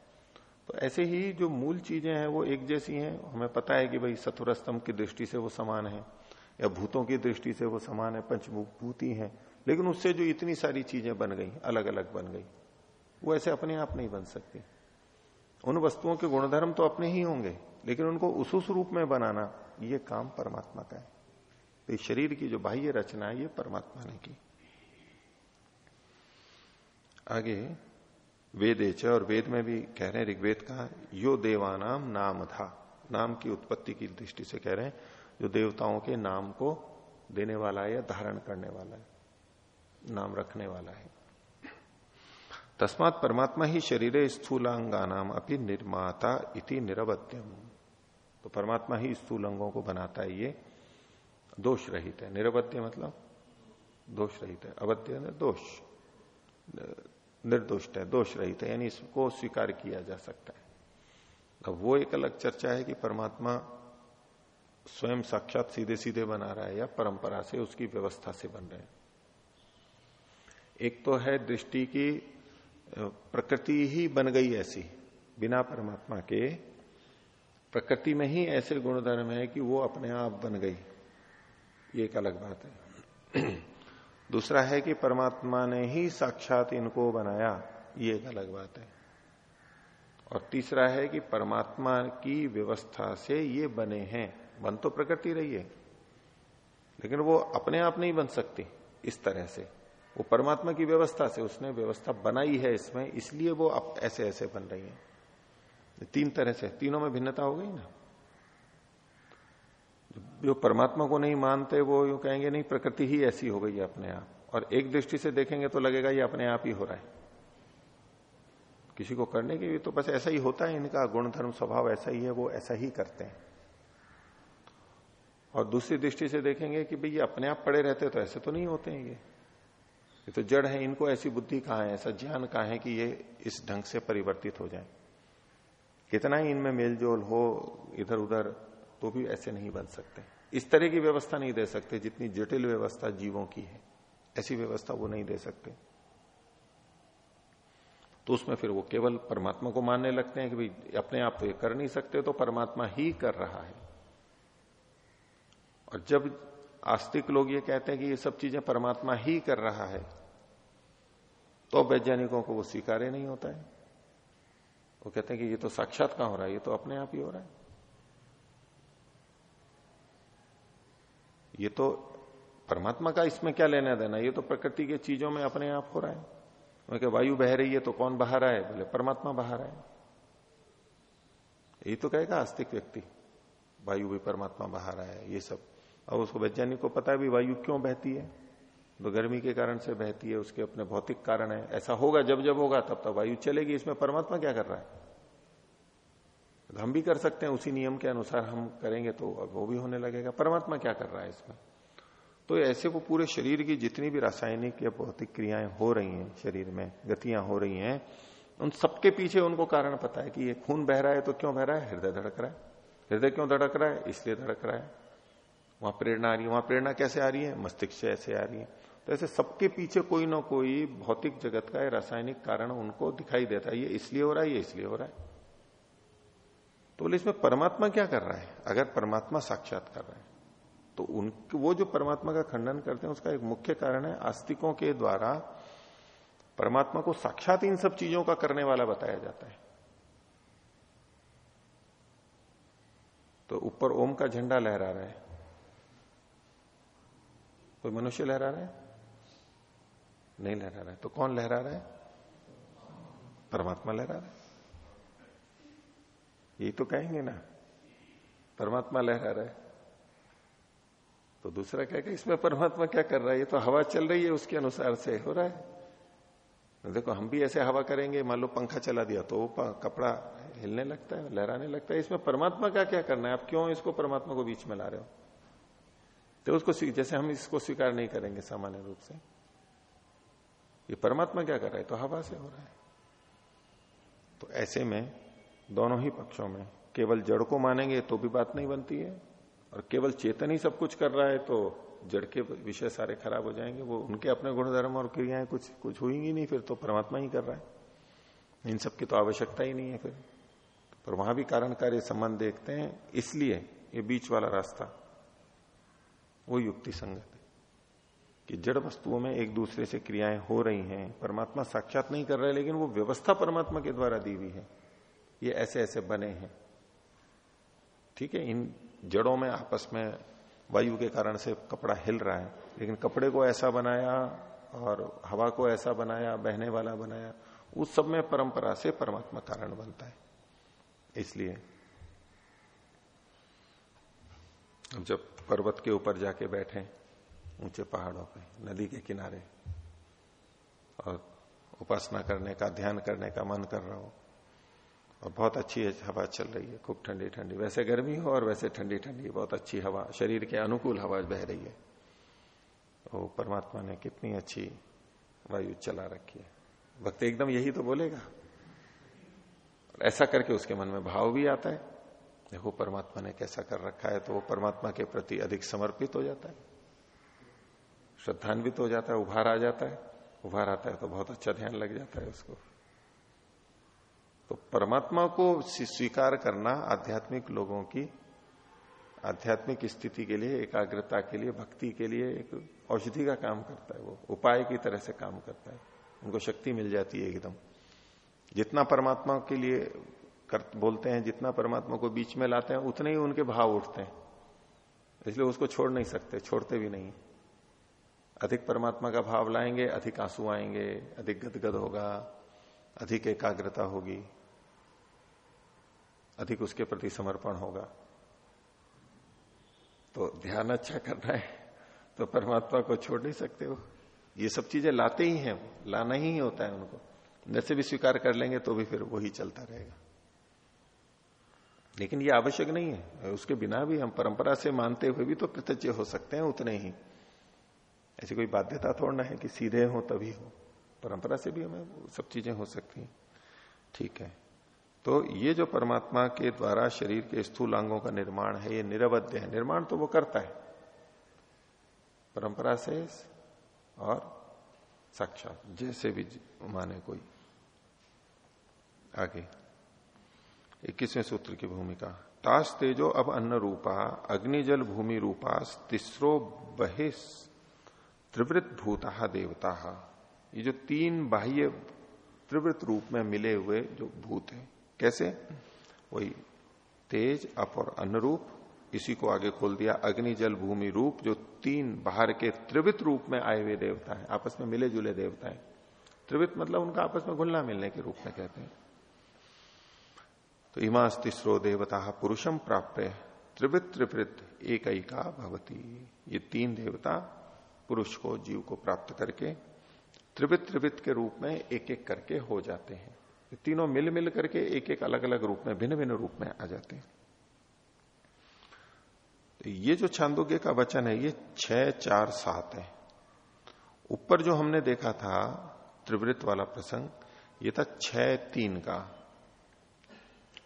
S1: तो ऐसे ही जो मूल चीज़ें हैं, वो एक जैसी हैं। हमें पता है कि भाई सथुर स्तंभ की दृष्टि से वो समान है, या भूतों की दृष्टि से वो समान है, पंचभूति है। लेकिन उससे जो इतनी सारी चीज़ें बन गई अलग अलग बन गई, वो ऐसे अपने आप नहीं बन सकती। उन वस्तुओं के गुणधर्म तो अपने ही होंगे, लेकिन उनको उस उस रूप में बनाना, ये काम परमात्मा का है। तो शरीर की जो बाह्य रचना है, ये परमात्मा ने की। आगे वेद और वेद में भी कह रहे हैं, ऋग्वेद का यो देवानाम नाम था। नाम की उत्पत्ति की दृष्टि से कह रहे हैं, जो देवताओं के नाम को देने वाला है या धारण करने वाला है, नाम रखने वाला है। तस्मात परमात्मा ही शरीर स्थूलांगा नाम अपनी निर्माता इति निरवध्यम। तो परमात्मा ही स्थूल अंगों को बनाता है, ये दोष रहित है। निरवध्य मतलब दोष रहित है, अवध्य दोष। निर्दोष है, दोष रहित है, यानी इसको स्वीकार किया जा सकता है। अब वो एक अलग चर्चा है कि परमात्मा स्वयं साक्षात सीधे सीधे बना रहा है या परंपरा से उसकी व्यवस्था से बन रहे हैं। एक तो है दृष्टि की प्रकृति ही बन गई ऐसी, बिना परमात्मा के। प्रकृति में ही ऐसे गुणधर्म है कि वो अपने आप बन गई। ये एक अलग बात है। दूसरा है कि परमात्मा ने ही साक्षात इनको बनाया, ये एक अलग बात है। और तीसरा है कि परमात्मा की व्यवस्था से ये बने हैं। बन तो प्रकृति रही है, लेकिन वो अपने आप नहीं बन सकती इस तरह से। वो परमात्मा की व्यवस्था से, उसने व्यवस्था बनाई है इसमें, इसलिए वो अब ऐसे ऐसे बन रही है। तीन तरह से, तीनों में भिन्नता हो गई ना? जो परमात्मा को नहीं मानते, वो यूँ कहेंगे, नहीं, प्रकृति ही ऐसी हो गई है अपने आप। और एक दृष्टि से देखेंगे तो लगेगा, ये अपने आप ही हो रहा है। किसी को करने के लिए तो बस ऐसा ही होता है, इनका गुण धर्म स्वभाव ऐसा ही है, वो ऐसा ही करते हैं। और दूसरी दृष्टि से देखेंगे कि भाई, ये अपने आप पड़े रहते तो ऐसे तो नहीं होते हैं ये। ये तो जड़ है, इनको ऐसी बुद्धि कहाँ है, ऐसा ज्ञान कहाँ है कि ये इस ढंग से परिवर्तित हो जाए। कितना ही इनमें मेलजोल हो इधर उधर तो भी ऐसे नहीं बन सकते। इस तरह की व्यवस्था नहीं दे सकते जितनी जटिल व्यवस्था जीवों की है। ऐसी व्यवस्था वो नहीं दे सकते। तो उसमें फिर वो केवल परमात्मा को मानने लगते हैं कि भाई, अपने आप तो ये कर नहीं सकते तो परमात्मा ही कर रहा है। और जब आस्तिक लोग ये कहते हैं कि ये सब चीज़ें परमात्मा ही कर रहा है तो वैज्ञानिकों को वो स्वीकार्य नहीं होता है। वो कहते हैं कि ये तो साक्षात कहाँ हो रहा है? ये तो अपने आप ही हो रहा है। ये तो परमात्मा का इसमें क्या लेना देना ये तो प्रकृति के चीज़ों में अपने आप हो रहा है। मैं वायु बह रही है तो कौन बाहर है बोले, परमात्मा बहा रहा है यही तो कहेगा आस्तिक व्यक्ति, वायु भी परमात्मा बहा रहा है, ये सब। अब उसको वैज्ञानिक को पता है भी वायु क्यों बहती है? तो गर्मी के कारण से बहती है, उसके अपने भौतिक कारण है। ऐसा होगा जब जब होगा तब तक वायु चलेगी, इसमें परमात्मा क्या कर रहा है? तो हम भी कर सकते हैं, उसी नियम के अनुसार हम करेंगे तो वो भी होने लगेगा। परमात्मा क्या कर रहा है इसमें? तो ऐसे वो पूरे शरीर की जितनी भी रासायनिक या भौतिक क्रियाएँ हो रही हैं, शरीर में गतियाँ हो रही हैं, उन सबके पीछे उनको कारण पता है कि ये खून बह रहा है तो क्यों बह रहा है? हृदय धड़क रहा है। हृदय क्यों धड़क रहा है? इसलिए धड़क रहा है। वहाँ प्रेरणा आ रही है। वहाँ प्रेरणा कैसे आ रही है? मस्तिष्क से ऐसे आ रही है। तो ऐसे सबके पीछे कोई ना कोई भौतिक जगत का रासायनिक कारण उनको दिखाई देता है। ये इसलिए हो रहा है, ये इसलिए हो रहा है। बोले, इसमें परमात्मा क्या कर रहा है? अगर परमात्मा साक्षात कर रहा है तो उन, वो जो परमात्मा का खंडन करते हैं, उसका एक मुख्य कारण है आस्तिकों के द्वारा परमात्मा को साक्षात इन सब चीज़ों का करने वाला बताया जाता है। तो ऊपर ओम का झंडा लहरा रहा है। कोई मनुष्य लहरा रहा है? नहीं लहरा रहा है। तो कौन लहरा रहा है? परमात्मा लहरा रहा है। यही तो कहेंगे ना, परमात्मा लहरा रहा है। तो दूसरा क्या कि इसमें परमात्मा क्या कर रहा है? ये तो हवा चल रही है, उसके अनुसार से हो रहा है। देखो, हम भी ऐसे हवा करेंगे, मान लो पंखा चला दिया तो वो कपड़ा हिलने लगता है, लहराने लगता है। इसमें परमात्मा का क्या करना है? आप क्यों इसको परमात्मा को बीच में ला रहे हो? तो उसको जैसे हम इसको स्वीकार नहीं करेंगे सामान्य रूप से। ये परमात्मा क्या कर रहा है? तो हवा से हो रहा है। तो ऐसे में दोनों ही पक्षों में। केवल जड़ को मानेंगे तो भी बात नहीं बनती है। और केवल चेतन ही सब कुछ कर रहा है तो जड़ के विषय सारे खराब हो जाएँगे। वो उनके अपने गुणधर्म और क्रियाएँ कुछ कुछ हुएँगी नहीं फिर तो परमात्मा ही कर रहा है। इन सब की तो आवश्यकता ही नहीं है फिर। पर वहाँ भी कारण कार्य संबंध देखते हैं। इसलिए ये बीच वाला रास्ता, वो युक्ति संगत है कि जड़ वस्तुओं में एक दूसरे से क्रियाएँ हो रही हैं। परमात्मा साक्षात नहीं कर रहे, लेकिन वो व्यवस्था परमात्मा के द्वारा दी हुई है। ये ऐसे ऐसे बने हैं। ठीक है, इन जड़ों में, आपस में वायु के कारण से कपड़ा हिल रहा है, लेकिन कपड़े को ऐसा बनाया और हवा को ऐसा बनाया, बहने वाला बनाया, उस सब में परंपरा से परमात्मा कारण बनता है। इसलिए जब पर्वत के ऊपर जाके बैठे, ऊँचे पहाड़ों पे, नदी के किनारे, और उपासना करने का, ध्यान करने का मन कर रहा हो और बहुत अच्छी हवा चल रही है, खूब ठंडी ठंडी वैसे गर्मी हो और वैसे ठंडी ठंडी बहुत अच्छी हवा, शरीर के अनुकूल हवा बह रही है। वो परमात्मा ने कितनी अच्छी वायु चला रखी है। भक्त एकदम यही तो बोलेगा। ऐसा करके उसके मन में भाव भी आता है। देखो, परमात्मा ने कैसा कर रखा है तो वो परमात्मा के प्रति अधिक समर्पित हो जाता है। श्रद्धान्वित हो जाता है, उभार आ जाता है। उभार आता है तो बहुत अच्छा ध्यान लग जाता है उसको। तो परमात्मा को स्वीकार करना आध्यात्मिक लोगों की आध्यात्मिक स्थिति के लिए एकाग्रता के लिए भक्ति के लिए एक औषधि का काम करता है वो उपाय की तरह से काम करता है। उनको शक्ति मिल जाती है एकदम। जितना परमात्मा के लिए कर, बोलते हैं जितना परमात्मा को बीच में लाते हैं उतने ही उनके भाव उठते हैं। इसलिए उसको छोड़ नहीं सकते छोड़ते भी नहीं। अधिक परमात्मा का भाव लाएँगे अधिक आँसू आएँगे अधिक गदगद होगा अधिक एकाग्रता होगी। अधिक उसके प्रति समर्पण होगा। तो ध्यान अच्छा करना है तो परमात्मा को छोड़ नहीं सकते हो। ये सब चीज़ें लाते ही हैं वो लाना ही होता है उनको। जैसे भी स्वीकार कर लेंगे तो भी फिर वही चलता रहेगा। लेकिन ये आवश्यक नहीं है। उसके बिना भी हम परंपरा से मानते हुए भी तो कृतज्ञ हो सकते हैं उतने ही। ऐसी कोई बाध्यता थोड़ना है कि सीधे हो तभी हो। परंपरा से भी हमें सब चीज़ें हो सकती हैं। ठीक है। तो ये जो परमात्मा के द्वारा शरीर के स्थूल अंगों का निर्माण है, ये निरवध्य है। निर्माण तो वो करता है। परंपरा से और साक्षात, जैसे भी माने कोई। आगे। इक्कीसवें सूत्र की भूमिका। ताश तेजो अब अन्न रूपा, अग्निजल भूमि रूपा, तीसरो बहिस त्रिवृत भूता देवता। ये जो तीन बाह्य त्रिवृत रूप में मिले हुए जो भूत है कैसे? वही तेज अप और अन्न रूप इसी को आगे खोल दिया। अग्नि, जल, भूमि, रूप, जो तीन बाहर के त्रिवित रूप में आए हुए देवता है। आपस में मिले जुले देवता है। त्रिवित मतलब उनका आपस में घुलना मिलने के रूप में कहते हैं। तो इमास तिस्रो देवता पुरुषम प्राप्त त्रिवित त्रिवृत एक का भवती। ये तीन देवता पुरुष को, जीव को प्राप्त करके त्रिवित त्रिवित के रूप में एक एक करके हो जाते हैं। तीनों मिल मिल करके एक एक अलग अलग रूप में भिन्न भिन्न रूप में आ जाते हैं। तो ये जो छांदोग्य का वचन है, ये छह, चार, सात है। ऊपर जो हमने देखा था त्रिवृत वाला प्रसंग, ये था छह, तीन का।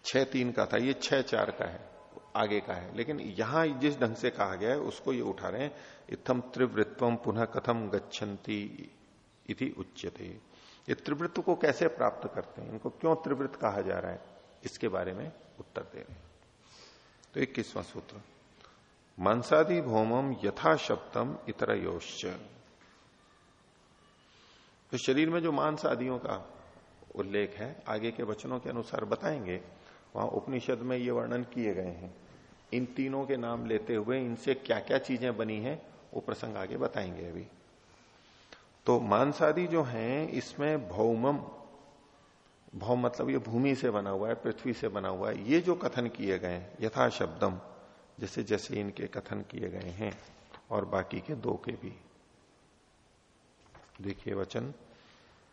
S1: छह, तीन का था, ये छह, चार का है, आगे का है। लेकिन यहाँ जिस ढंग से कहा गया है, उसको ये उठा रहे हैं इतम त्रिवृत्वम पुनः कथम गच्छन्ति इति उच्यते। ये त्रिवृत्त को कैसे प्राप्त करते हैं? इनको क्यों त्रिवृत्त कहा जा रहा है? इसके बारे में उत्तर दे रहे हैं। तो इक्कीसवां सूत्र। मांसादि भौमम यथा शब्दम इतर योश्च तो शरीर में जो मांस आदियों का उल्लेख है, आगे के वचनों के अनुसार बताएँगे, वहाँ उपनिषद में ये वर्णन किए गए हैं। इन तीनों के नाम लेते हुए इनसे क्या क्या चीज़ें बनी हैं, वो प्रसंग आगे बताएँगे अभी। तो मांसादि जो हैं, इसमें भौमम, भौम मतलब ये भूमि से बना हुआ है, पृथ्वी से बना हुआ है, ये जो कथन किए गए यथा शब्दम जैसे जैसे इनके कथन किए गए हैं, और बाकी के दो के भी। देखिए वचन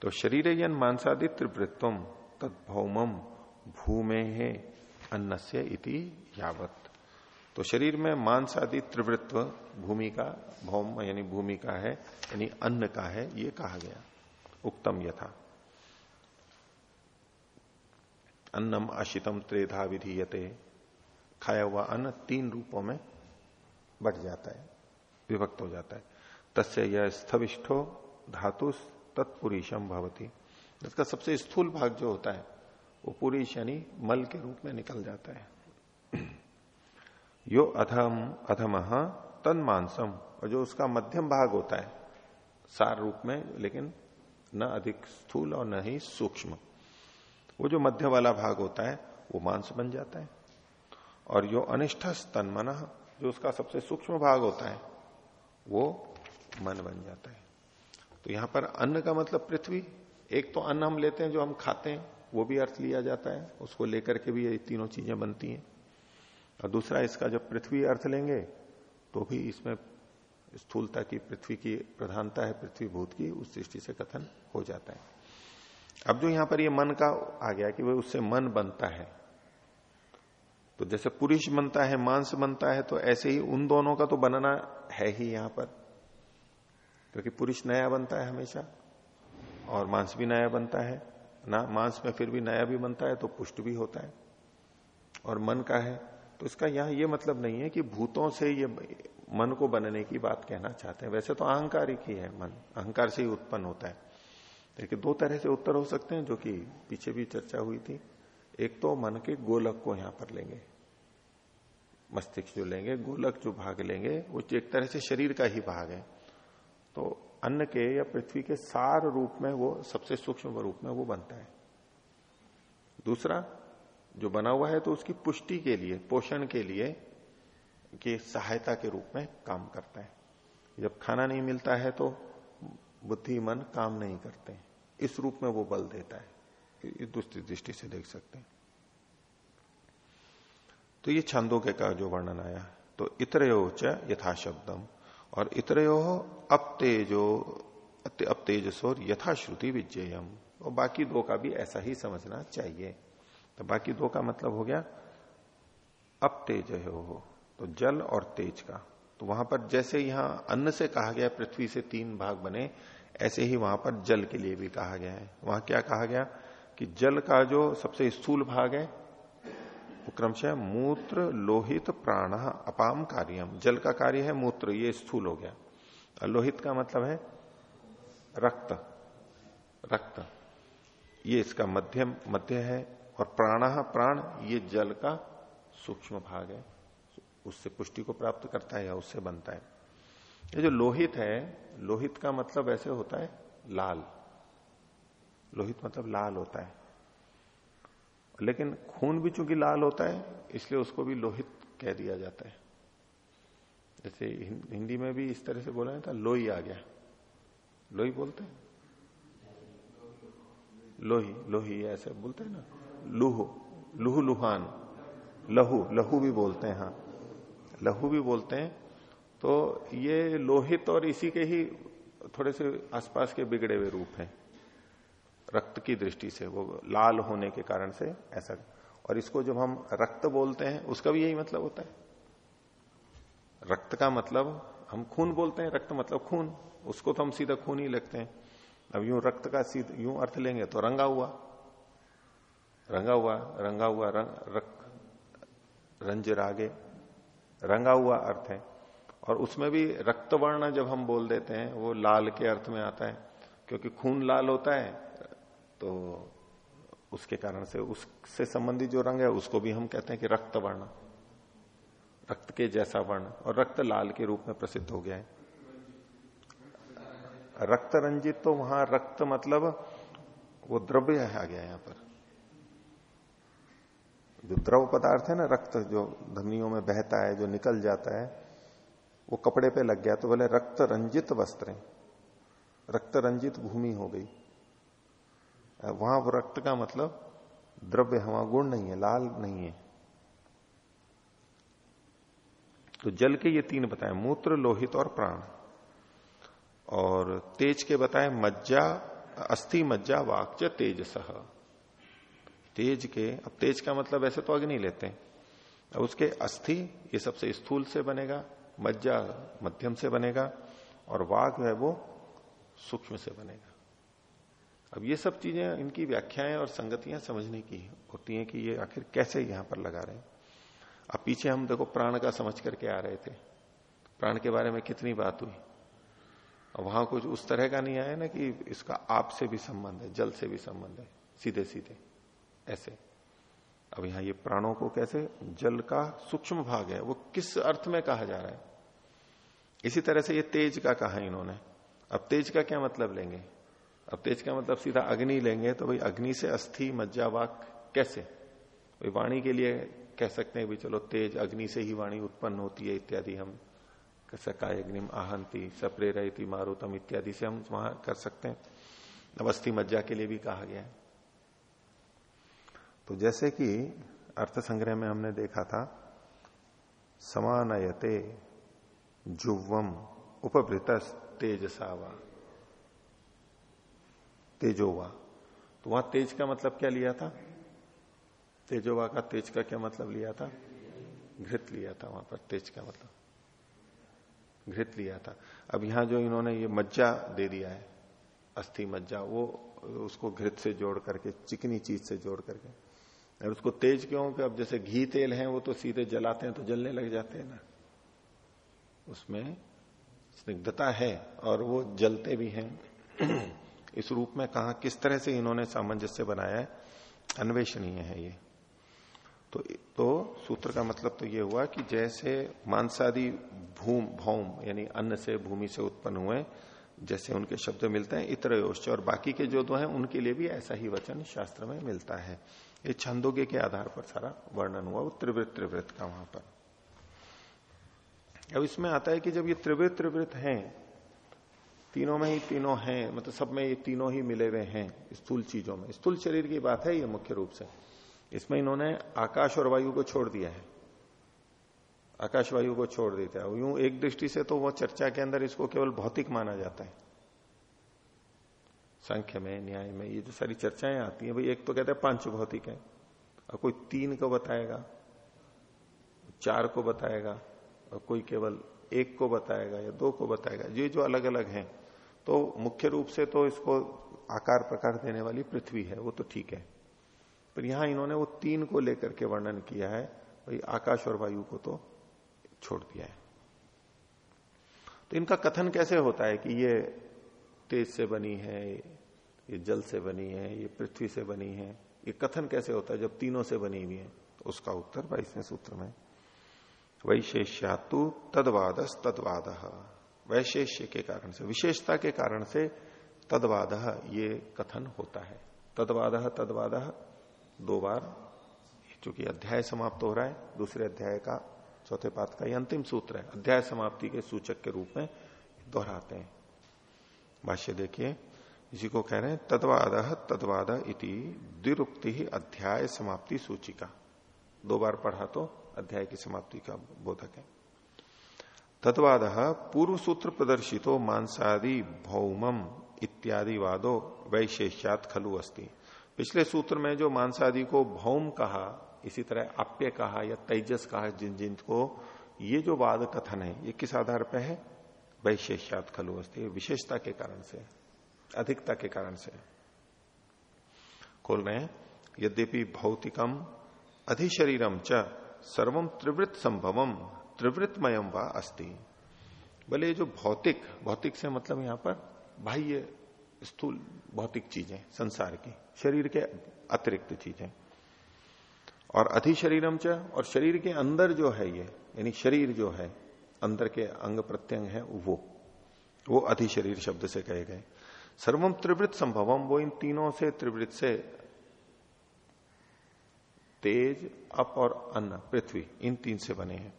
S1: तो शरीर यन मांसादि त्रिवृत्व तत्भौमम भूमे है, अन्नस्य इति यावत। तो शरीर में मांस आदि त्रिवृत्व भूमि का, भौम, यानी भूमि का है, यानी अन्न का है, ये कहा गया। उक्तम यथा। अन्नम अशितम त्रेधा विधीयते। खाया हुआ अन्न तीन रूपों में बढ़ जाता है, विभक्त हो जाता है। तस्य यह स्थविष्ठो धातु तत्पुरुषम भवती। इसका सबसे स्थूल भाग जो होता है, वो पुरुष यानी मल के रूप में निकल जाता है। यो अधम अधम तन मांसम और जो उसका मध्यम भाग होता है, सार रूप में, लेकिन न अधिक स्थूल और न ही सूक्ष्म। वो जो मध्य वाला भाग होता है, वो मांस बन जाता है। और जो अनिष्ठ स्तन मन, जो उसका सबसे सूक्ष्म भाग होता है, वो मन बन जाता है। तो यहाँ पर अन्न का मतलब पृथ्वी। एक तो अन्न हम लेते हैं, जो हम खाते हैं, वो भी अर्थ लिया जाता है। उसको लेकर के भी ये तीनों चीज़ें बनती हैं। और दूसरा, इसका जब पृथ्वी अर्थ लेंगे तो भी इसमें स्थूलता की, पृथ्वी की प्रधानता है पृथ्वी भूत की, उस दृष्टि से कथन हो जाता है। अब जो यहाँ पर ये मन का आ गया कि वह उससे मन बनता है तो जैसे पुरुष बनता है, मांस बनता है तो ऐसे ही उन दोनों का तो बनना है ही यहाँ पर। क्योंकि पुरुष नया बनता है हमेशा, और मांस भी नया बनता है। ना, मांस में फिर भी नया भी बनता है तो पुष्ट भी होता है, और मन का है। तो इसका यहाँ ये मतलब नहीं है कि भूतों से ये मन को बनने की बात कहना चाहते हैं। वैसे तो अहंकारिक ही है मन। अहंकार से ही उत्पन्न होता है। देखिए, दो तरह से उत्तर हो सकते हैं जो कि पीछे भी चर्चा हुई थी। एक तो मन के गोलक को यहाँ पर लेंगे। मस्तिष्क जो लेंगे, गोलक जो भाग लेंगे, वो एक तरह से शरीर का ही भाग है। तो अन्न के या पृथ्वी के सार रूप में वो, सबसे सूक्ष्म रूप में वो बनता है। दूसरा जो बना हुआ है तो उसकी पुष्टि के लिए, पोषण के लिए की सहायता के रूप में काम करता है। जब खाना नहीं मिलता है तो बुद्धि, मन काम नहीं करते इस रूप में वो बल देता है। दूसरी दृष्टि से देख सकते हैं। तो ये छंदों के का जो वर्णन आया तो इतरयो च यथाशब्दम, और इतरयो अब तेजो अब तेजसोर विजयम और बाकी दो का भी ऐसा ही समझना चाहिए। तो बाकी दो का मतलब हो गया, अब तेज हो तो जल और तेज का। तो वहाँ पर जैसे यहाँ अन्न से कहा गया, पृथ्वी से तीन भाग बने, ऐसे ही वहाँ पर जल के लिए भी कहा गया है। वहाँ क्या कहा गया कि जल का जो सबसे स्थूल भाग है, वो क्रमशः मूत्र लोहित प्राण अपाम कार्यम। जल का कार्य है मूत्र, ये स्थूल हो गया। लोहित का मतलब है रक्त रक्त। ये इसका मध्यम, मध्य है और प्राण प्राण, ये जल का सूक्ष्म भाग है। उससे पुष्टि को प्राप्त करता है या उससे बनता है। ये जो लोहित है, लोहित का मतलब ऐसे होता है लाल। लोहित मतलब लाल होता है। लेकिन खून भी चूँकि लाल होता है, इसलिए उसको भी लोहित कह दिया जाता है। जैसे हिंदी में भी इस तरह से बोला था लोही आ गया। लोही बोलते हैं? लोही लोही ऐसे बोलते हैं ना। लूह लूह लुहान, लहू लहू भी बोलते हैं हाँ। लहू भी बोलते हैं तो ये लोहित और इसी के ही थोड़े से आसपास के बिगड़े हुए रूप हैं। रक्त की दृष्टि से, वो लाल होने के कारण से ऐसा। और इसको जब हम रक्त बोलते हैं, उसका भी यही मतलब होता है। रक्त का मतलब हम खून बोलते हैं, रक्त मतलब खून। उसको तो हम सीधा खून ही लगते हैं। अब यूँ रक्त का सीधा, यूँ अर्थ लेंगे तो रंगा हुआ। रंगा हुआ रंगा हुआ रंग रक्त रंज रागे रंगा हुआ अर्थ है। और उसमें भी रक्त वर्ण जब हम बोल देते हैं, वो लाल के अर्थ में आता है। क्योंकि खून लाल होता है तो उसके कारण से, उससे संबंधित जो रंग है, उसको भी हम कहते हैं कि रक्त वर्ण रक्त के जैसा वर्ण। और रक्त लाल के रूप में प्रसिद्ध हो गया है। रक्त रंजित तो वहाँ रक्त मतलब वो द्रव्य आ गया यहाँ पर। जो द्रव पदार्थ है ना, रक्त जो धमनियों में बहता है, जो निकल जाता है, वो कपड़े पे लग गया तो बोले रक्त रंजित वस्त्र। रक्त रंजित भूमि हो गई। वहाँ रक्त का मतलब द्रव्य हवा गुण नहीं है, लाल नहीं है। तो जल के ये तीन बताए, मूत्र, लोहित और प्राण। और तेज के बताए, मज्जा, अस्थि मज्जा वाक्च तेज सह तेज के, अब तेज का मतलब ऐसे तो अग्नि लेते हैं। अब उसके अस्थि, ये सबसे स्थूल से बनेगा, मज्जा मध्यम से बनेगा, और वाक है वो सूक्ष्म से बनेगा। अब ये सब चीज़ें, इनकी व्याख्याएँ और संगतियाँ समझने की होती हैं कि ये आखिर कैसे यहाँ पर लगा रहे हैं। अब पीछे हम देखो प्राण का समझ करके आ रहे थे। प्राण के बारे में कितनी बात हुई। वहाँ कुछ उस तरह का नहीं आया ना कि इसका आप से भी संबंध है, जल से भी संबंध है सीधे सीधे ऐसे। अब यहाँ ये प्राणों को कैसे? जल का सूक्ष्म भाग है, वो किस अर्थ में कहा जा रहा है? इसी तरह से ये तेज का कहा इन्होंने। अब तेज का क्या मतलब लेंगे? अब तेज का मतलब सीधा अग्नि लेंगे तो भाई अग्नि से अस्थि मज्जा वाक कैसे? भाई वाणी के लिए कह सकते हैं भी चलो तेज अग्नि से ही वाणी उत्पन्न होती है, इत्यादि हम सकाय अग्निम आहंती सप्रेरती मारुतम इत्यादि से हम वहाँ कर सकते हैं। अब अस्थि मज्जा के लिए भी कहा गया है। तो जैसे कि अर्थ संग्रह में हमने देखा था, समानयते जुवम उपभृत तेजसावा। तेजोवा। तो वहाँ तेज का मतलब क्या लिया था? तेजोवा का तेज का क्या मतलब लिया था? घृत लिया था वहाँ पर, तेज का मतलब। घृत लिया था। अब यहाँ जो इन्होंने ये मज्जा दे दिया है, अस्थि मज्जा, वो उसको घृत से जोड़ करके, चिकनी चीज़ से जोड़ करके और उसको तेज क्यों कि अब जैसे घी तेल है, वो तो सीधे जलाते हैं तो जलने लग जाते हैं ना। उसमें स्निग्धता है और वो जलते भी हैं। इस रूप में कहा किस तरह से इन्होंने सामंजस्य बनाया है, अन्वेषणीय है ये। तो तो सूत्र का मतलब तो ये हुआ कि जैसे मांसादि भूम, भौम, यानी अन्न से भूमि से उत्पन्न हुए, जैसे उनके शब्द मिलते हैं इतर और बाकी के जो दो हैं, उनके लिए भी ऐसा ही वचन शास्त्र में मिलता है। ये छंदोगे के आधार पर सारा वर्णन हुआ, वो त्रिवृत त्रिवृत का वहाँ पर। अब इसमें आता है कि जब ये त्रिवृत त्रिवृत हैं, तीनों में ही तीनों हैं मतलब सब में ये तीनों ही मिले हुए हैं स्थूल चीज़ों में। स्थूल शरीर की बात है, ये मुख्य रूप से। इसमें इन्होंने आकाश और वायु को छोड़ दिया है। आकाश वायु को छोड़ देता है। यूँ एक दृष्टि से तो वो चर्चा के अंदर इसको केवल भौतिक माना जाता है। संख्य में, न्याय में, ये जो सारी चर्चाएँ आती हैं। भाई, एक तो कहते हैं पाँच भौतिक है। और कोई तीन को बताएगा, चार को बताएगा, और कोई केवल एक को बताएगा या दो को बताएगा, ये जो अलग अलग हैं तो मुख्य रूप से तो इसको आकार प्रकार देने वाली पृथ्वी है, वो तो ठीक है। पर यहाँ इन्होंने वो तीन को लेकर के वर्णन किया है, भाई, आकाश और वायु को तो छोड़ दिया है। तो इनका कथन कैसे होता है कि ये तेज से बनी है, ये जल से बनी है, ये पृथ्वी से बनी है। ये कथन कैसे होता है? जब तीनों से बनी हुई है तो उसका उत्तर बाईसवें सूत्र में। वैशेष्यातु तदवादस तदवाद। वैशेष्य के कारण से, विशेषता के कारण से तदवाद ये कथन होता है। तदवाद तदवाद, दो बार, चूँकि अध्याय समाप्त हो रहा है, दूसरे अध्याय का चौथे पात का ये अंतिम सूत्र है। अध्याय समाप्ति के सूचक के रूप में दोहराते हैं। भाष्य देखिए, इसी को कह रहे हैं तदवाद तदवाद इति द्विरुक्ति ही अध्याय समाप्ति सूचिका। दो बार पढ़ा तो अध्याय की समाप्ति का बोधक है। तत्वाद पूर्व सूत्र प्रदर्शितो मांसादि भौमम इत्यादि वादो वैशेष्यात खलु अस्ति। पिछले सूत्र में जो मांसादि को भौम कहा, इसी तरह आप्य कहा या तेजस कहा, जिन जिन को, ये जो वाद कथन है, ये किस आधार पर है? वैशेष्यात खलु अस्ति, विशेषता के कारण से, अधिकता के कारण से। खोल रहे हैं, यद्यपि भौतिकम अधिशरीरम च सर्वम त्रिवृत संभवम, त्रिवृतमयम व अस्ति। बोले जो भौतिक भौतिक से मतलब यहाँ पर बाह्य स्थूल भौतिक चीज़ें, संसार की, शरीर के अतिरिक्त चीज़ें। और अधिशरीरम च, और शरीर के अंदर जो है ये, यानी शरीर जो है अंदर के अंग प्रत्यंग है, वो। वो अधिशरीर शब्द से कहे गए। सर्वम त्रिवृत संभवम वो इन तीनों से त्रिवृत से तेज, अप और अन्न, पृथ्वी, इन तीन से बने हैं।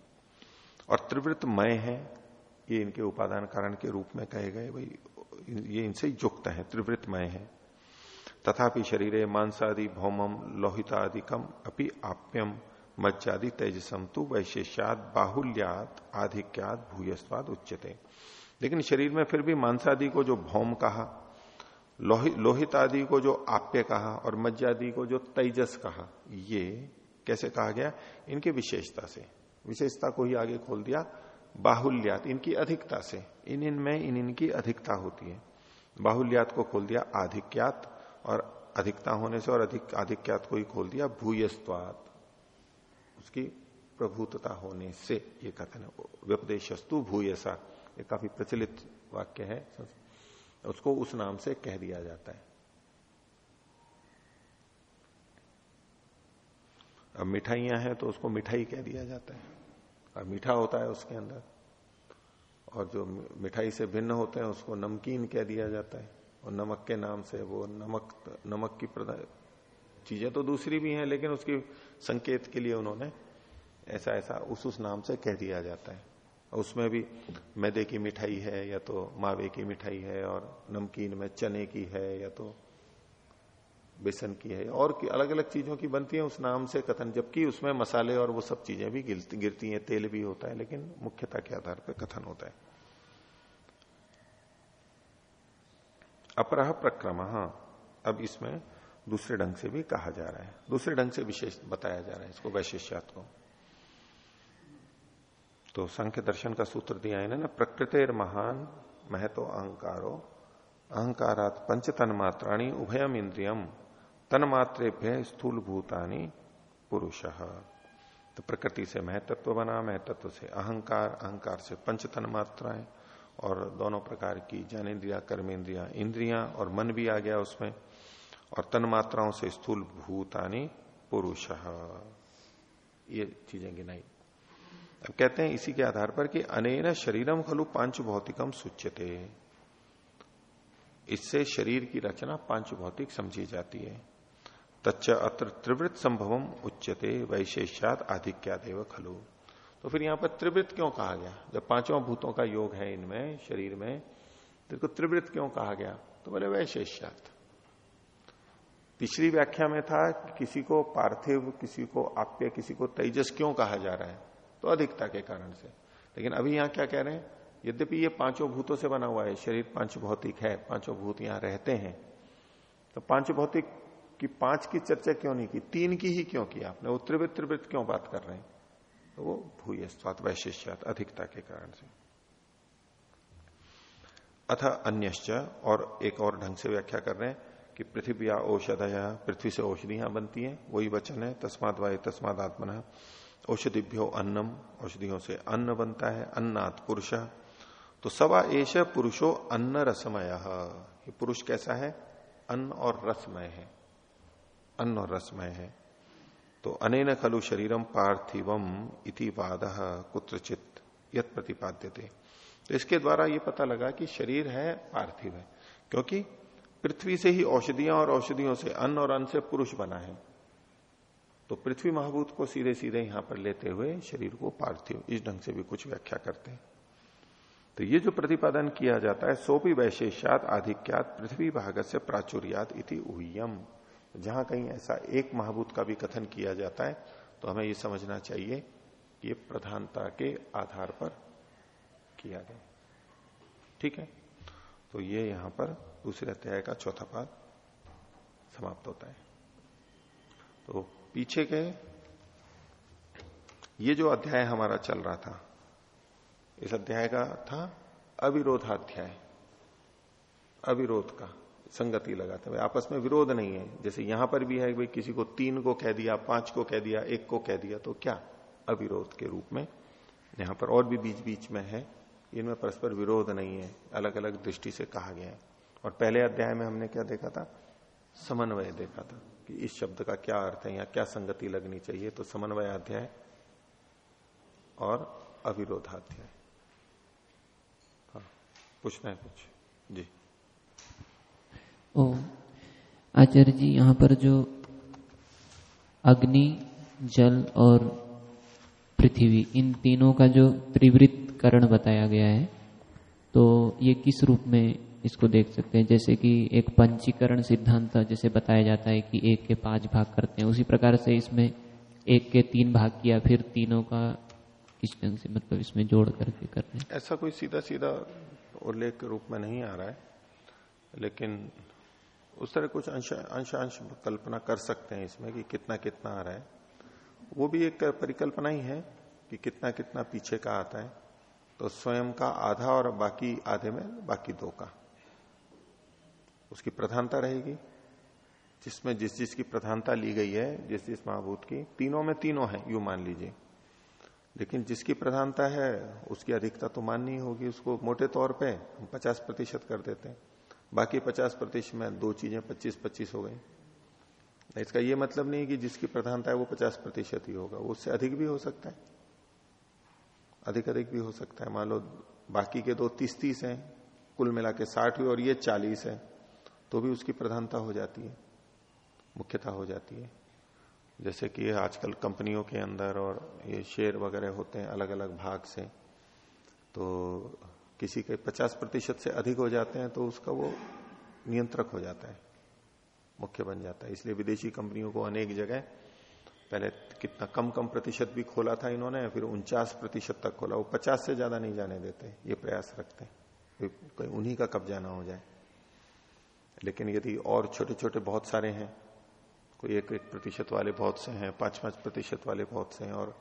S1: और त्रिवृत मय है, ये इनके उपादान कारण के रूप में कहे गए भाई ये इनसे युक्त है त्रिवृतमय है। तथापि शरीर मांसादि भौमम लोहितादिकम अपि आप्यम मज्जादि तेजसम तु वैशेष्याद बाहुल्यात आधिक्यात भूयस्वाद उच्चते लेकिन शरीर में फिर भी मांसादि को जो भौम कहा लोहि, लोहित आदि को जो आप्य कहा और मज्जादि को जो तेजस कहा ये कैसे कहा गया? इनकी विशेषता से। विशेषता को ही आगे खोल दिया बाहुल्यात इनकी अधिकता से। इन इनमें इन इनकी अधिकता होती है। बाहुल्यात को खोल दिया आधिक्यात और अधिकता होने से और अधिक आधिक्यात को ही खोल दिया भूयस्वात। उसकी प्रभुतता होने से ये कथन है। व्यपदेशस्तु भूयसा। ये काफ़ी प्रचलित वाक्य है। उसको उस नाम से कह दिया जाता है। अब मिठाइयाँ हैं तो उसको मिठाई कह दिया जाता है। और मीठा होता है उसके अंदर। और जो मिठाई से भिन्न होते हैं, उसको नमकीन कह दिया जाता है। और नमक के नाम से वो नमक नमक की चीज़ें तो दूसरी भी हैं, लेकिन उसकी संकेत के लिए उन्होंने ऐसा ऐसा उस उस नाम से कह दिया जाता है। उसमें भी मैदे की मिठाई है, या तो मावे की मिठाई है, और नमकीन में चने की है, या तो बेसन की है, और की अलग अलग चीज़ों की बनती है उस नाम से कथन, जबकि उसमें मसाले और वो सब चीज़ें भी गिरती हैं, तेल भी होता है, लेकिन मुख्यता के आधार पर कथन होता है। अपराह प्रक्रम, अब इसमें दूसरे ढंग से भी कहा जा रहा है। दूसरे ढंग से विशेष बताया जा रहा है इसको वैशिष्यात को। तो संख्य दर्शन का सूत्र दिया है ना प्रकृतिर महान महतो अहंकारो, अहंकारात पंच तन मात्राणी उभयम इंद्रियम, तन मात्रेभ्य स्थूल भूतानी पुरुष। तो प्रकृति से महतत्व बना, महतत्व से अहंकार अहंकार से पंच तन मात्राएँ, और दोनों प्रकार की ज्ञानेन्द्रिया कर्मेंद्रिया इंद्रिया और मन भी आ गया उसमें। और तन मात्राओं से स्थूल भूतानी पुरुष ये चीज़ें गिनाई। अब कहते हैं इसी के आधार पर कि अनेन शरीरम खलु पाँच भौतिकम सुच्यते। इससे शरीर की रचना पाँच भौतिक समझी जाती है। तच्च अत्र त्रिवृत संभवम उच्चते वैशेष्यात आधिक्यादेव खलु। तो फिर यहाँ पर त्रिवृत क्यों कहा गया? जब पाँचों भूतों का योग है इनमें, शरीर में तो त्रिवृत क्यों कहा गया? तो बोले वैशेष्यात। पिछली व्याख्या में था कि किसी को पार्थिव, किसी को आप्य, किसी को तेजस क्यों कहा जा रहा है? तो अधिकता के कारण से। लेकिन अभी यहाँ क्या कह रहे हैं? यद्यपि ये पाँचों भूतों से बना हुआ है, शरीर पाँच भौतिक है, पाँचों भूत यहाँ रहते हैं। तो पाँच भौतिक की पाँच की चर्चा क्यों नहीं की? तीन की ही क्यों की आपने? वो त्रिवृत त्रिवृत क्यों बात कर रहे हैं? तो वो भूय स्वात वैशिष्यात अधिकता के कारण से। अथ अन्यश्च, और एक और ढंग से व्याख्या कर रहे हैं। कि पृथ्वी औषधया पृथ्वी से औषधियाँ बनती हैं, वही वचन है, तस्माद वायु तस्माद आत्मना। औषधिभ्यो अन्नम, औषधियों से अन्न बनता है, अन्नात पुरुष। तो सवा एश पुरुषो अन्न रसमय। पुरुष कैसा है? अन्न और रसमय है। अन्न और रसमय है। तो अनेन खलु शरीरम पार्थिवम इति वाद, कुत्रचित यत प्रतिपाद्य तो इसके द्वारा ये पता लगा कि शरीर है, पार्थिव है। क्योंकि पृथ्वी से ही औषधियाँ और औषधियों से अन्न और अन्न से पुरुष बना है। तो पृथ्वी महाभूत को सीधे सीधे यहाँ पर लेते हुए शरीर को पार्थिव इस ढंग से भी कुछ व्याख्या करते हैं। तो ये जो प्रतिपादन किया जाता है, सोपी भी वैशेषात आधिक्यात पृथ्वी भागत से प्राचुर्यात इति उयम जहाँ कहीं ऐसा एक महाभूत का भी कथन किया जाता है तो हमें ये समझना चाहिए कि ये प्रधानता के आधार पर किया गया। ठीक है? तो ये यहाँ पर दूसरे अध्याय का चौथा पाद समाप्त होता है। तो पीछे के ये जो अध्याय हमारा चल रहा था, इस अध्याय का था अविरोधाध्याय। अविरोध का संगति लगाते हुए आपस में विरोध नहीं है। जैसे यहाँ पर भी है भाई किसी को तीन को कह दिया, पाँच को कह दिया, एक को कह दिया तो क्या? अविरोध के रूप में। यहाँ पर और भी बीच बीच में है। इनमें परस्पर विरोध नहीं है अलग अलग दृष्टि से कहा गया है। और पहले अध्याय में हमने क्या देखा था? समन्वय देखा था कि इस शब्द का क्या अर्थ है या क्या संगति लगनी चाहिए तो समन्वय अध्याय और अविरोधाध्याय। हाँ पूछना है कुछ? जी।
S2: ओ आचार्य जी, यहाँ पर जो अग्नि, जल और पृथ्वी, इन तीनों का जो त्रिवृत करण बताया गया है। तो ये किस रूप में इसको देख सकते हैं? जैसे कि एक पंचीकरण सिद्धांत जैसे बताया जाता है कि एक के पाँच भाग करते हैं। उसी प्रकार से इसमें एक के तीन भाग किया, फिर तीनों का किस ढंग से मतलब इसमें जोड़ करके कर रहे हैं?
S1: ऐसा कोई सीधा सीधा उल्लेख के रूप में नहीं आ रहा है, लेकिन उस तरह कुछ अंश अंश अंश कल्पना कर सकते हैं इसमें कि कितना कितना आ रहा है। वो भी एक परिकल्पना ही है कि कितना कितना पीछे का आता है। तो स्वयं का आधा और बाकी आधे में बाकी दो का। उसकी प्रधानता रहेगी। जिसमें जिस जिस की प्रधानता ली गई है, जिस जिस महाभूत की, तीनों में तीनों है, यू मान लीजिए। लेकिन जिसकी प्रधानता है, उसकी अधिकता तो माननी होगी उसको। मोटे तौर पे हम पचास प्रतिशत कर देते हैं। बाकी पचास प्रतिशत में दो चीज़ें पच्चीस पच्चीस हो गई। इसका ये मतलब नहीं कि जिसकी प्रधानता है वो पचास प्रतिशत ही होगा उससे अधिक भी हो सकता है। अधिक अधिक भी हो सकता है। मान लो बाकी के दो तीस तीस हैं, कुल मिला के साठ हुए और ये चालीस है तो भी उसकी प्रधानता हो जाती है, मुख्यता हो जाती है। जैसे कि आजकल कंपनियों के अंदर और ये शेयर वगैरह होते हैं अलग अलग भाग से तो किसी के 50 प्रतिशत से अधिक हो जाते हैं तो उसका वो नियंत्रक हो जाता है, मुख्य बन जाता है। इसलिए विदेशी कंपनियों को अनेक जगह, पहले कितना कम कम प्रतिशत भी खोला था इन्होंने, फिर उनचास प्रतिशत तक खोला। वो पचास से ज़्यादा नहीं जाने देते, ये प्रयास रखते हैं। कहीं उन्हीं का कब्जा ना हो जाए। लेकिन यदि और छोटे छोटे बहुत सारे हैं, कोई एक एक प्रतिशत वाले बहुत से हैं पाँच पाँच प्रतिशत वाले बहुत से हैं, और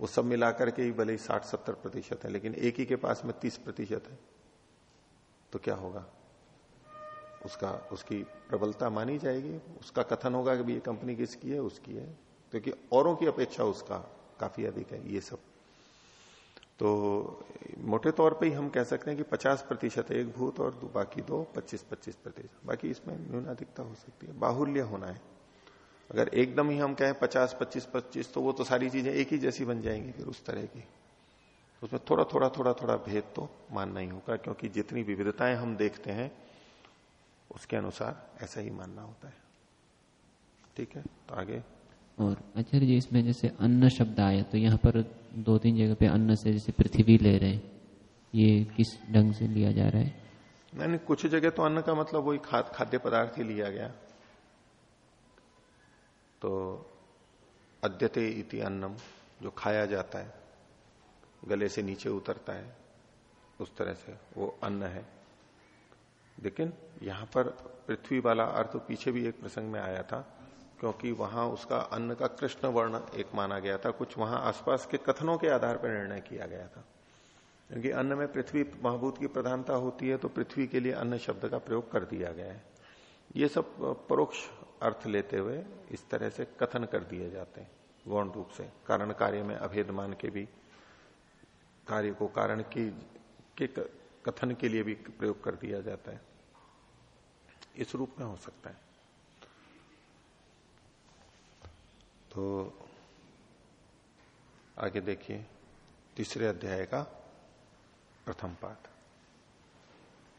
S1: वो सब मिलाकर के ही भले ही साठ सत्तर प्रतिशत है, लेकिन एक ही के पास में तीस प्रतिशत है तो क्या होगा? उसका, उसकी प्रबलता मानी जाएगी? उसका कथन होगा कि ये कंपनी किसकी है? उसकी है क्योंकि औरों की अपेक्षा उसका काफ़ी अधिक है, ये सब। तो मोटे तौर पे ही हम कह सकते हैं कि 50 प्रतिशत एक भूत और बाकी दो 25-25 प्रतिशत। बाकी इसमें न्यूनाधिकता हो सकती है, बाहुल्य होना है। अगर एकदम ही हम कहें 50 25 25 तो वो तो सारी चीज़ें एक ही जैसी बन जाएँगी फिर उस तरह की। उसमें थोड़ा थोड़ा थोड़ा थोड़ा भेद तो मानना ही होगा, क्योंकि जितनी विविधताएँ हम देखते हैं, उसके अनुसार ऐसा ही मानना होता है। ठीक है? तो आगे
S2: और आचार्य जी, इसमें जैसे अन्न शब्द आया तो यहाँ पर दो तीन जगह पे अन्न से जैसे पृथ्वी ले रहे हैं। ये किस ढंग से लिया जा रहा है?
S1: नहीं नहीं, कुछ जगह तो अन्न का मतलब वही खाद खाद्य पदार्थ ही लिया गया। तो अद्यते इति अन्नम, जो खाया जाता है, गले से नीचे उतरता है, उस तरह से वो अन्न है। लेकिन यहाँ पर पृथ्वी वाला अर्थ पीछे भी एक प्रसंग में आया था। क्योंकि वहाँ उसका अन्न का कृष्ण वर्ण एक माना गया था। कुछ वहाँ आसपास के कथनों के आधार पर निर्णय किया गया था। क्योंकि अन्न में पृथ्वी महाभूत की प्रधानता होती है तो पृथ्वी के लिए अन्न शब्द का प्रयोग कर दिया गया है। ये सब परोक्ष अर्थ लेते हुए इस तरह से कथन कर दिए जाते हैं, गौण रूप से। कारण कार्य में अभेद मान के भी, कार्य को कारण की, के कथन के लिए भी प्रयोग कर दिया जाता है। इस रूप में हो सकता है। तो आगे देखिए, तीसरे अध्याय का प्रथम पाठ।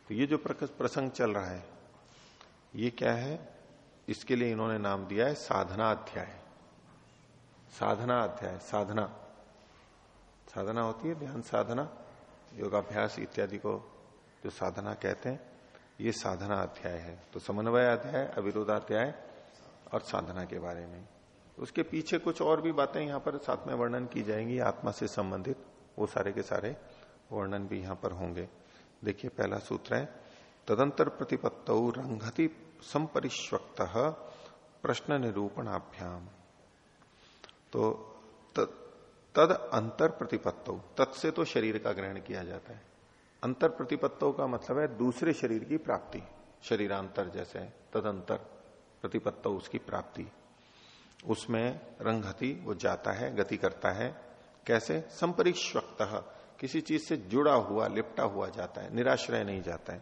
S1: तो ये जो प्रसंग चल रहा है, ये क्या है? इसके लिए इन्होंने नाम दिया है साधना अध्याय। साधना अध्याय, साधना। साधना होती है, ध्यान साधना, योगाभ्यास इत्यादि को जो साधना कहते हैं, ये साधना अध्याय है। तो समन्वय अध्याय, अविरोधाध्याय और साधना के बारे में। उसके पीछे कुछ और भी बातें यहाँ पर साथ में वर्णन की जाएँगी, आत्मा से संबंधित, वो सारे के सारे वर्णन भी यहाँ पर होंगे। देखिए, पहला सूत्र है, तदंतर प्रतिपत्त रंगति संपरिश्वक्त प्रश्न निरूपणाभ्याम। तो तद अंतर प्रतिपत्तो तत्से तो शरीर का ग्रहण किया जाता है। अंतर प्रतिपत्तों का मतलब है दूसरे शरीर की प्राप्ति, शरीरांतर जैसे तदंतर प्रतिपत्तो उसकी प्राप्ति। उसमें रंगति वो जाता है, गति करता है। कैसे? संपरिश्वक्त किसी चीज़ से जुड़ा हुआ, लिपटा हुआ जाता है, निराश्रय नहीं जाता है।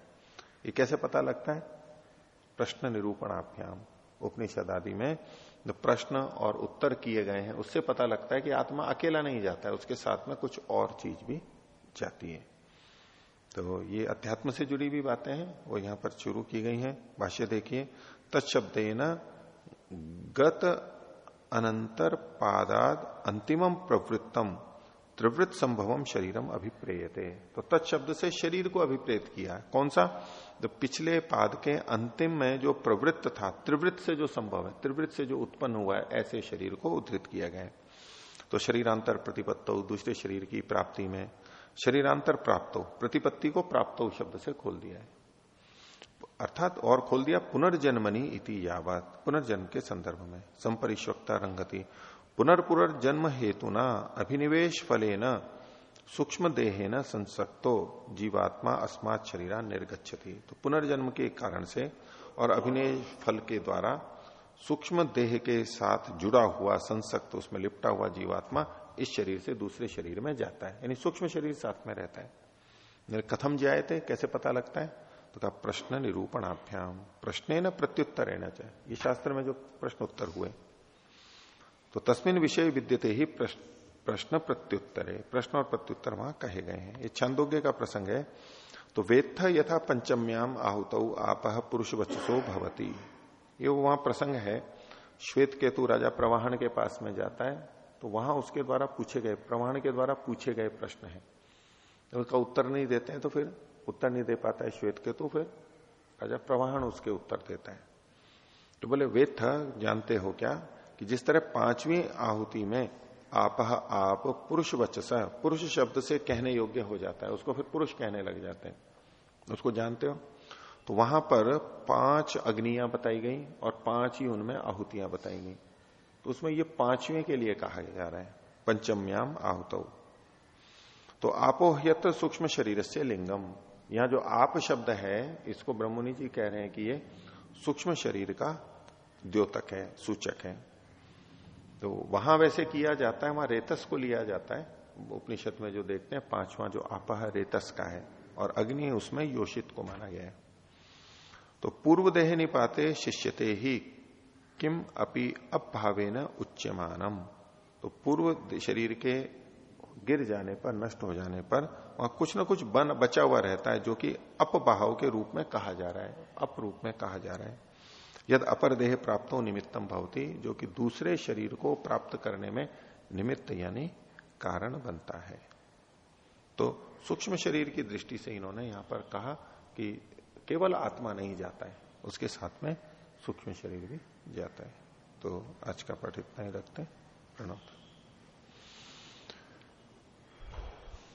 S1: ये कैसे पता लगता है? प्रश्न निरूपणाभ्याम, उपनिषद आदि में जो प्रश्न और उत्तर किए गए हैं, उससे पता लगता है कि आत्मा अकेला नहीं जाता है, उसके साथ में कुछ और चीज़ भी जाती है। तो ये अध्यात्म से जुड़ी हुई बातें हैं, वो यहाँ पर शुरू की गई हैं। भाष्य देखिए तत्शब्द गत अनंतर पादाद अंतिमम प्रवृत्तम त्रिवृत संभवम शरीरम अभिप्रेयते। तो तत्शब्द से शरीर को अभिप्रेत किया। कौन सा? जो पिछले पाद के अंतिम में जो प्रवृत्त था, त्रिवृत्त से जो संभव है, त्रिवृत्त से जो उत्पन्न हुआ है, ऐसे शरीर को उद्धृत किया गया तो शरीरांतर प्रतिपत्त, दूसरे शरीर की प्राप्ति में, शरीरांतर प्राप्त, प्रतिपत्ति को प्राप्त शब्द से खोल दिया है। अर्थात और खोल दिया, पुनर्जन्मनी इति यावत। पुनर्जन्म के संदर्भ में। संपरिश्वक्ता रंगति। पुनर्पुनर्जन्म हेतु न अभिनिवेश फले न सूक्ष्म देहे न संसक्तो, जीवात्मा अस्मात शरीरा निर्गछति तो पुनर्जन्म के कारण से और अभिनय फल के द्वारा सूक्ष्म देह के साथ जुड़ा हुआ, संसक्त, उसमें लिपटा हुआ जीवात्मा इस शरीर से दूसरे शरीर में जाता है। यानी सूक्ष्म शरीर साथ में रहता है। कथम जाए थे, कैसे पता लगता है? तथा प्रश्न निरूपणाभ्याम। प्रश्न न प्रत्युत्तर रहना ये शास्त्र में जो प्रश्न उत्तर हुए तो तस्मिन विषय विद्यते ही प्रश्न प्रत्युत्तर। प्रश्न और प्रत्युत्तर वहाँ कहे गए हैं। ये छंदोग्य का प्रसंग है। तो वेत्थ यथा पंचम्याम आहुत आप पुरुष वचसो भवती। ये वहाँ प्रसंग है। श्वेत केतु राजा प्रवाहन के पास में जाता है। तो वहाँ उसके द्वारा पूछे गए प्रवाहन के द्वारा पूछे गए प्रश्न है। उसका उत्तर नहीं देते हैं तो फिर उत्तर नहीं दे पाता है श्वेत केतु फिर राजा प्रवाहन उसके उत्तर देता है। तो बोले, वेत्थ, जानते हो क्या कि जिस तरह पांचवी आहुति में आप आप पुरुष वचस, पुरुष शब्द से कहने योग्य हो जाता है, उसको फिर पुरुष कहने लग जाते हैं। उसको जानते हो? तो वहाँ पर पाँच अग्नियाँ बताई गई और पाँच ही उनमें आहुतियाँ बताई गई। तो उसमें ये पाँचवें के लिए कहा जा रहा है, पंचम्याम आहुत। तो आपोहयत सूक्ष्म शरीर से लिंगम। यहाँ जो आप शब्द है, इसको ब्रह्मणि जी कह रहे हैं कि ये सूक्ष्म शरीर का द्योतक है, सूचक है। तो वहाँ वैसे किया जाता है, वहाँ रेतस को लिया जाता है। उपनिषद में जो देखते हैं, पांचवा जो आपह रेतस का है, और अग्नि उसमें योषित को माना गया है। तो पूर्व देह निपाते शिष्यते ही, किम अपि अपभावे न उच्चमानम तो पूर्व शरीर के गिर जाने पर, नष्ट हो जाने पर, वहाँ कुछ ना कुछ बन, बचा हुआ रहता है, जो कि अपभाव के रूप में कहा जा रहा है अप रूप में कहा जा रहा है। यद अपर देह प्राप्त हो, निमित्तम भवती, जो कि दूसरे शरीर को प्राप्त करने में निमित्त, यानी कारण बनता है। तो सूक्ष्म शरीर की दृष्टि से इन्होंने यहाँ पर कहा कि केवल आत्मा नहीं जाता है, उसके साथ में सूक्ष्म शरीर भी जाता है। तो आज का पाठ इतना ही रखते हैं। प्रणव।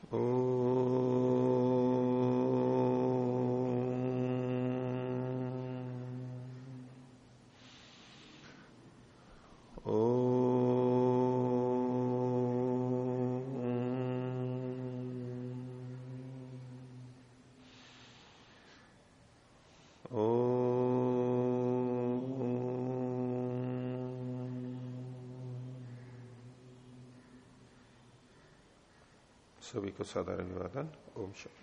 S1: ओ सभी को साधारण अभिवादन ओम शांति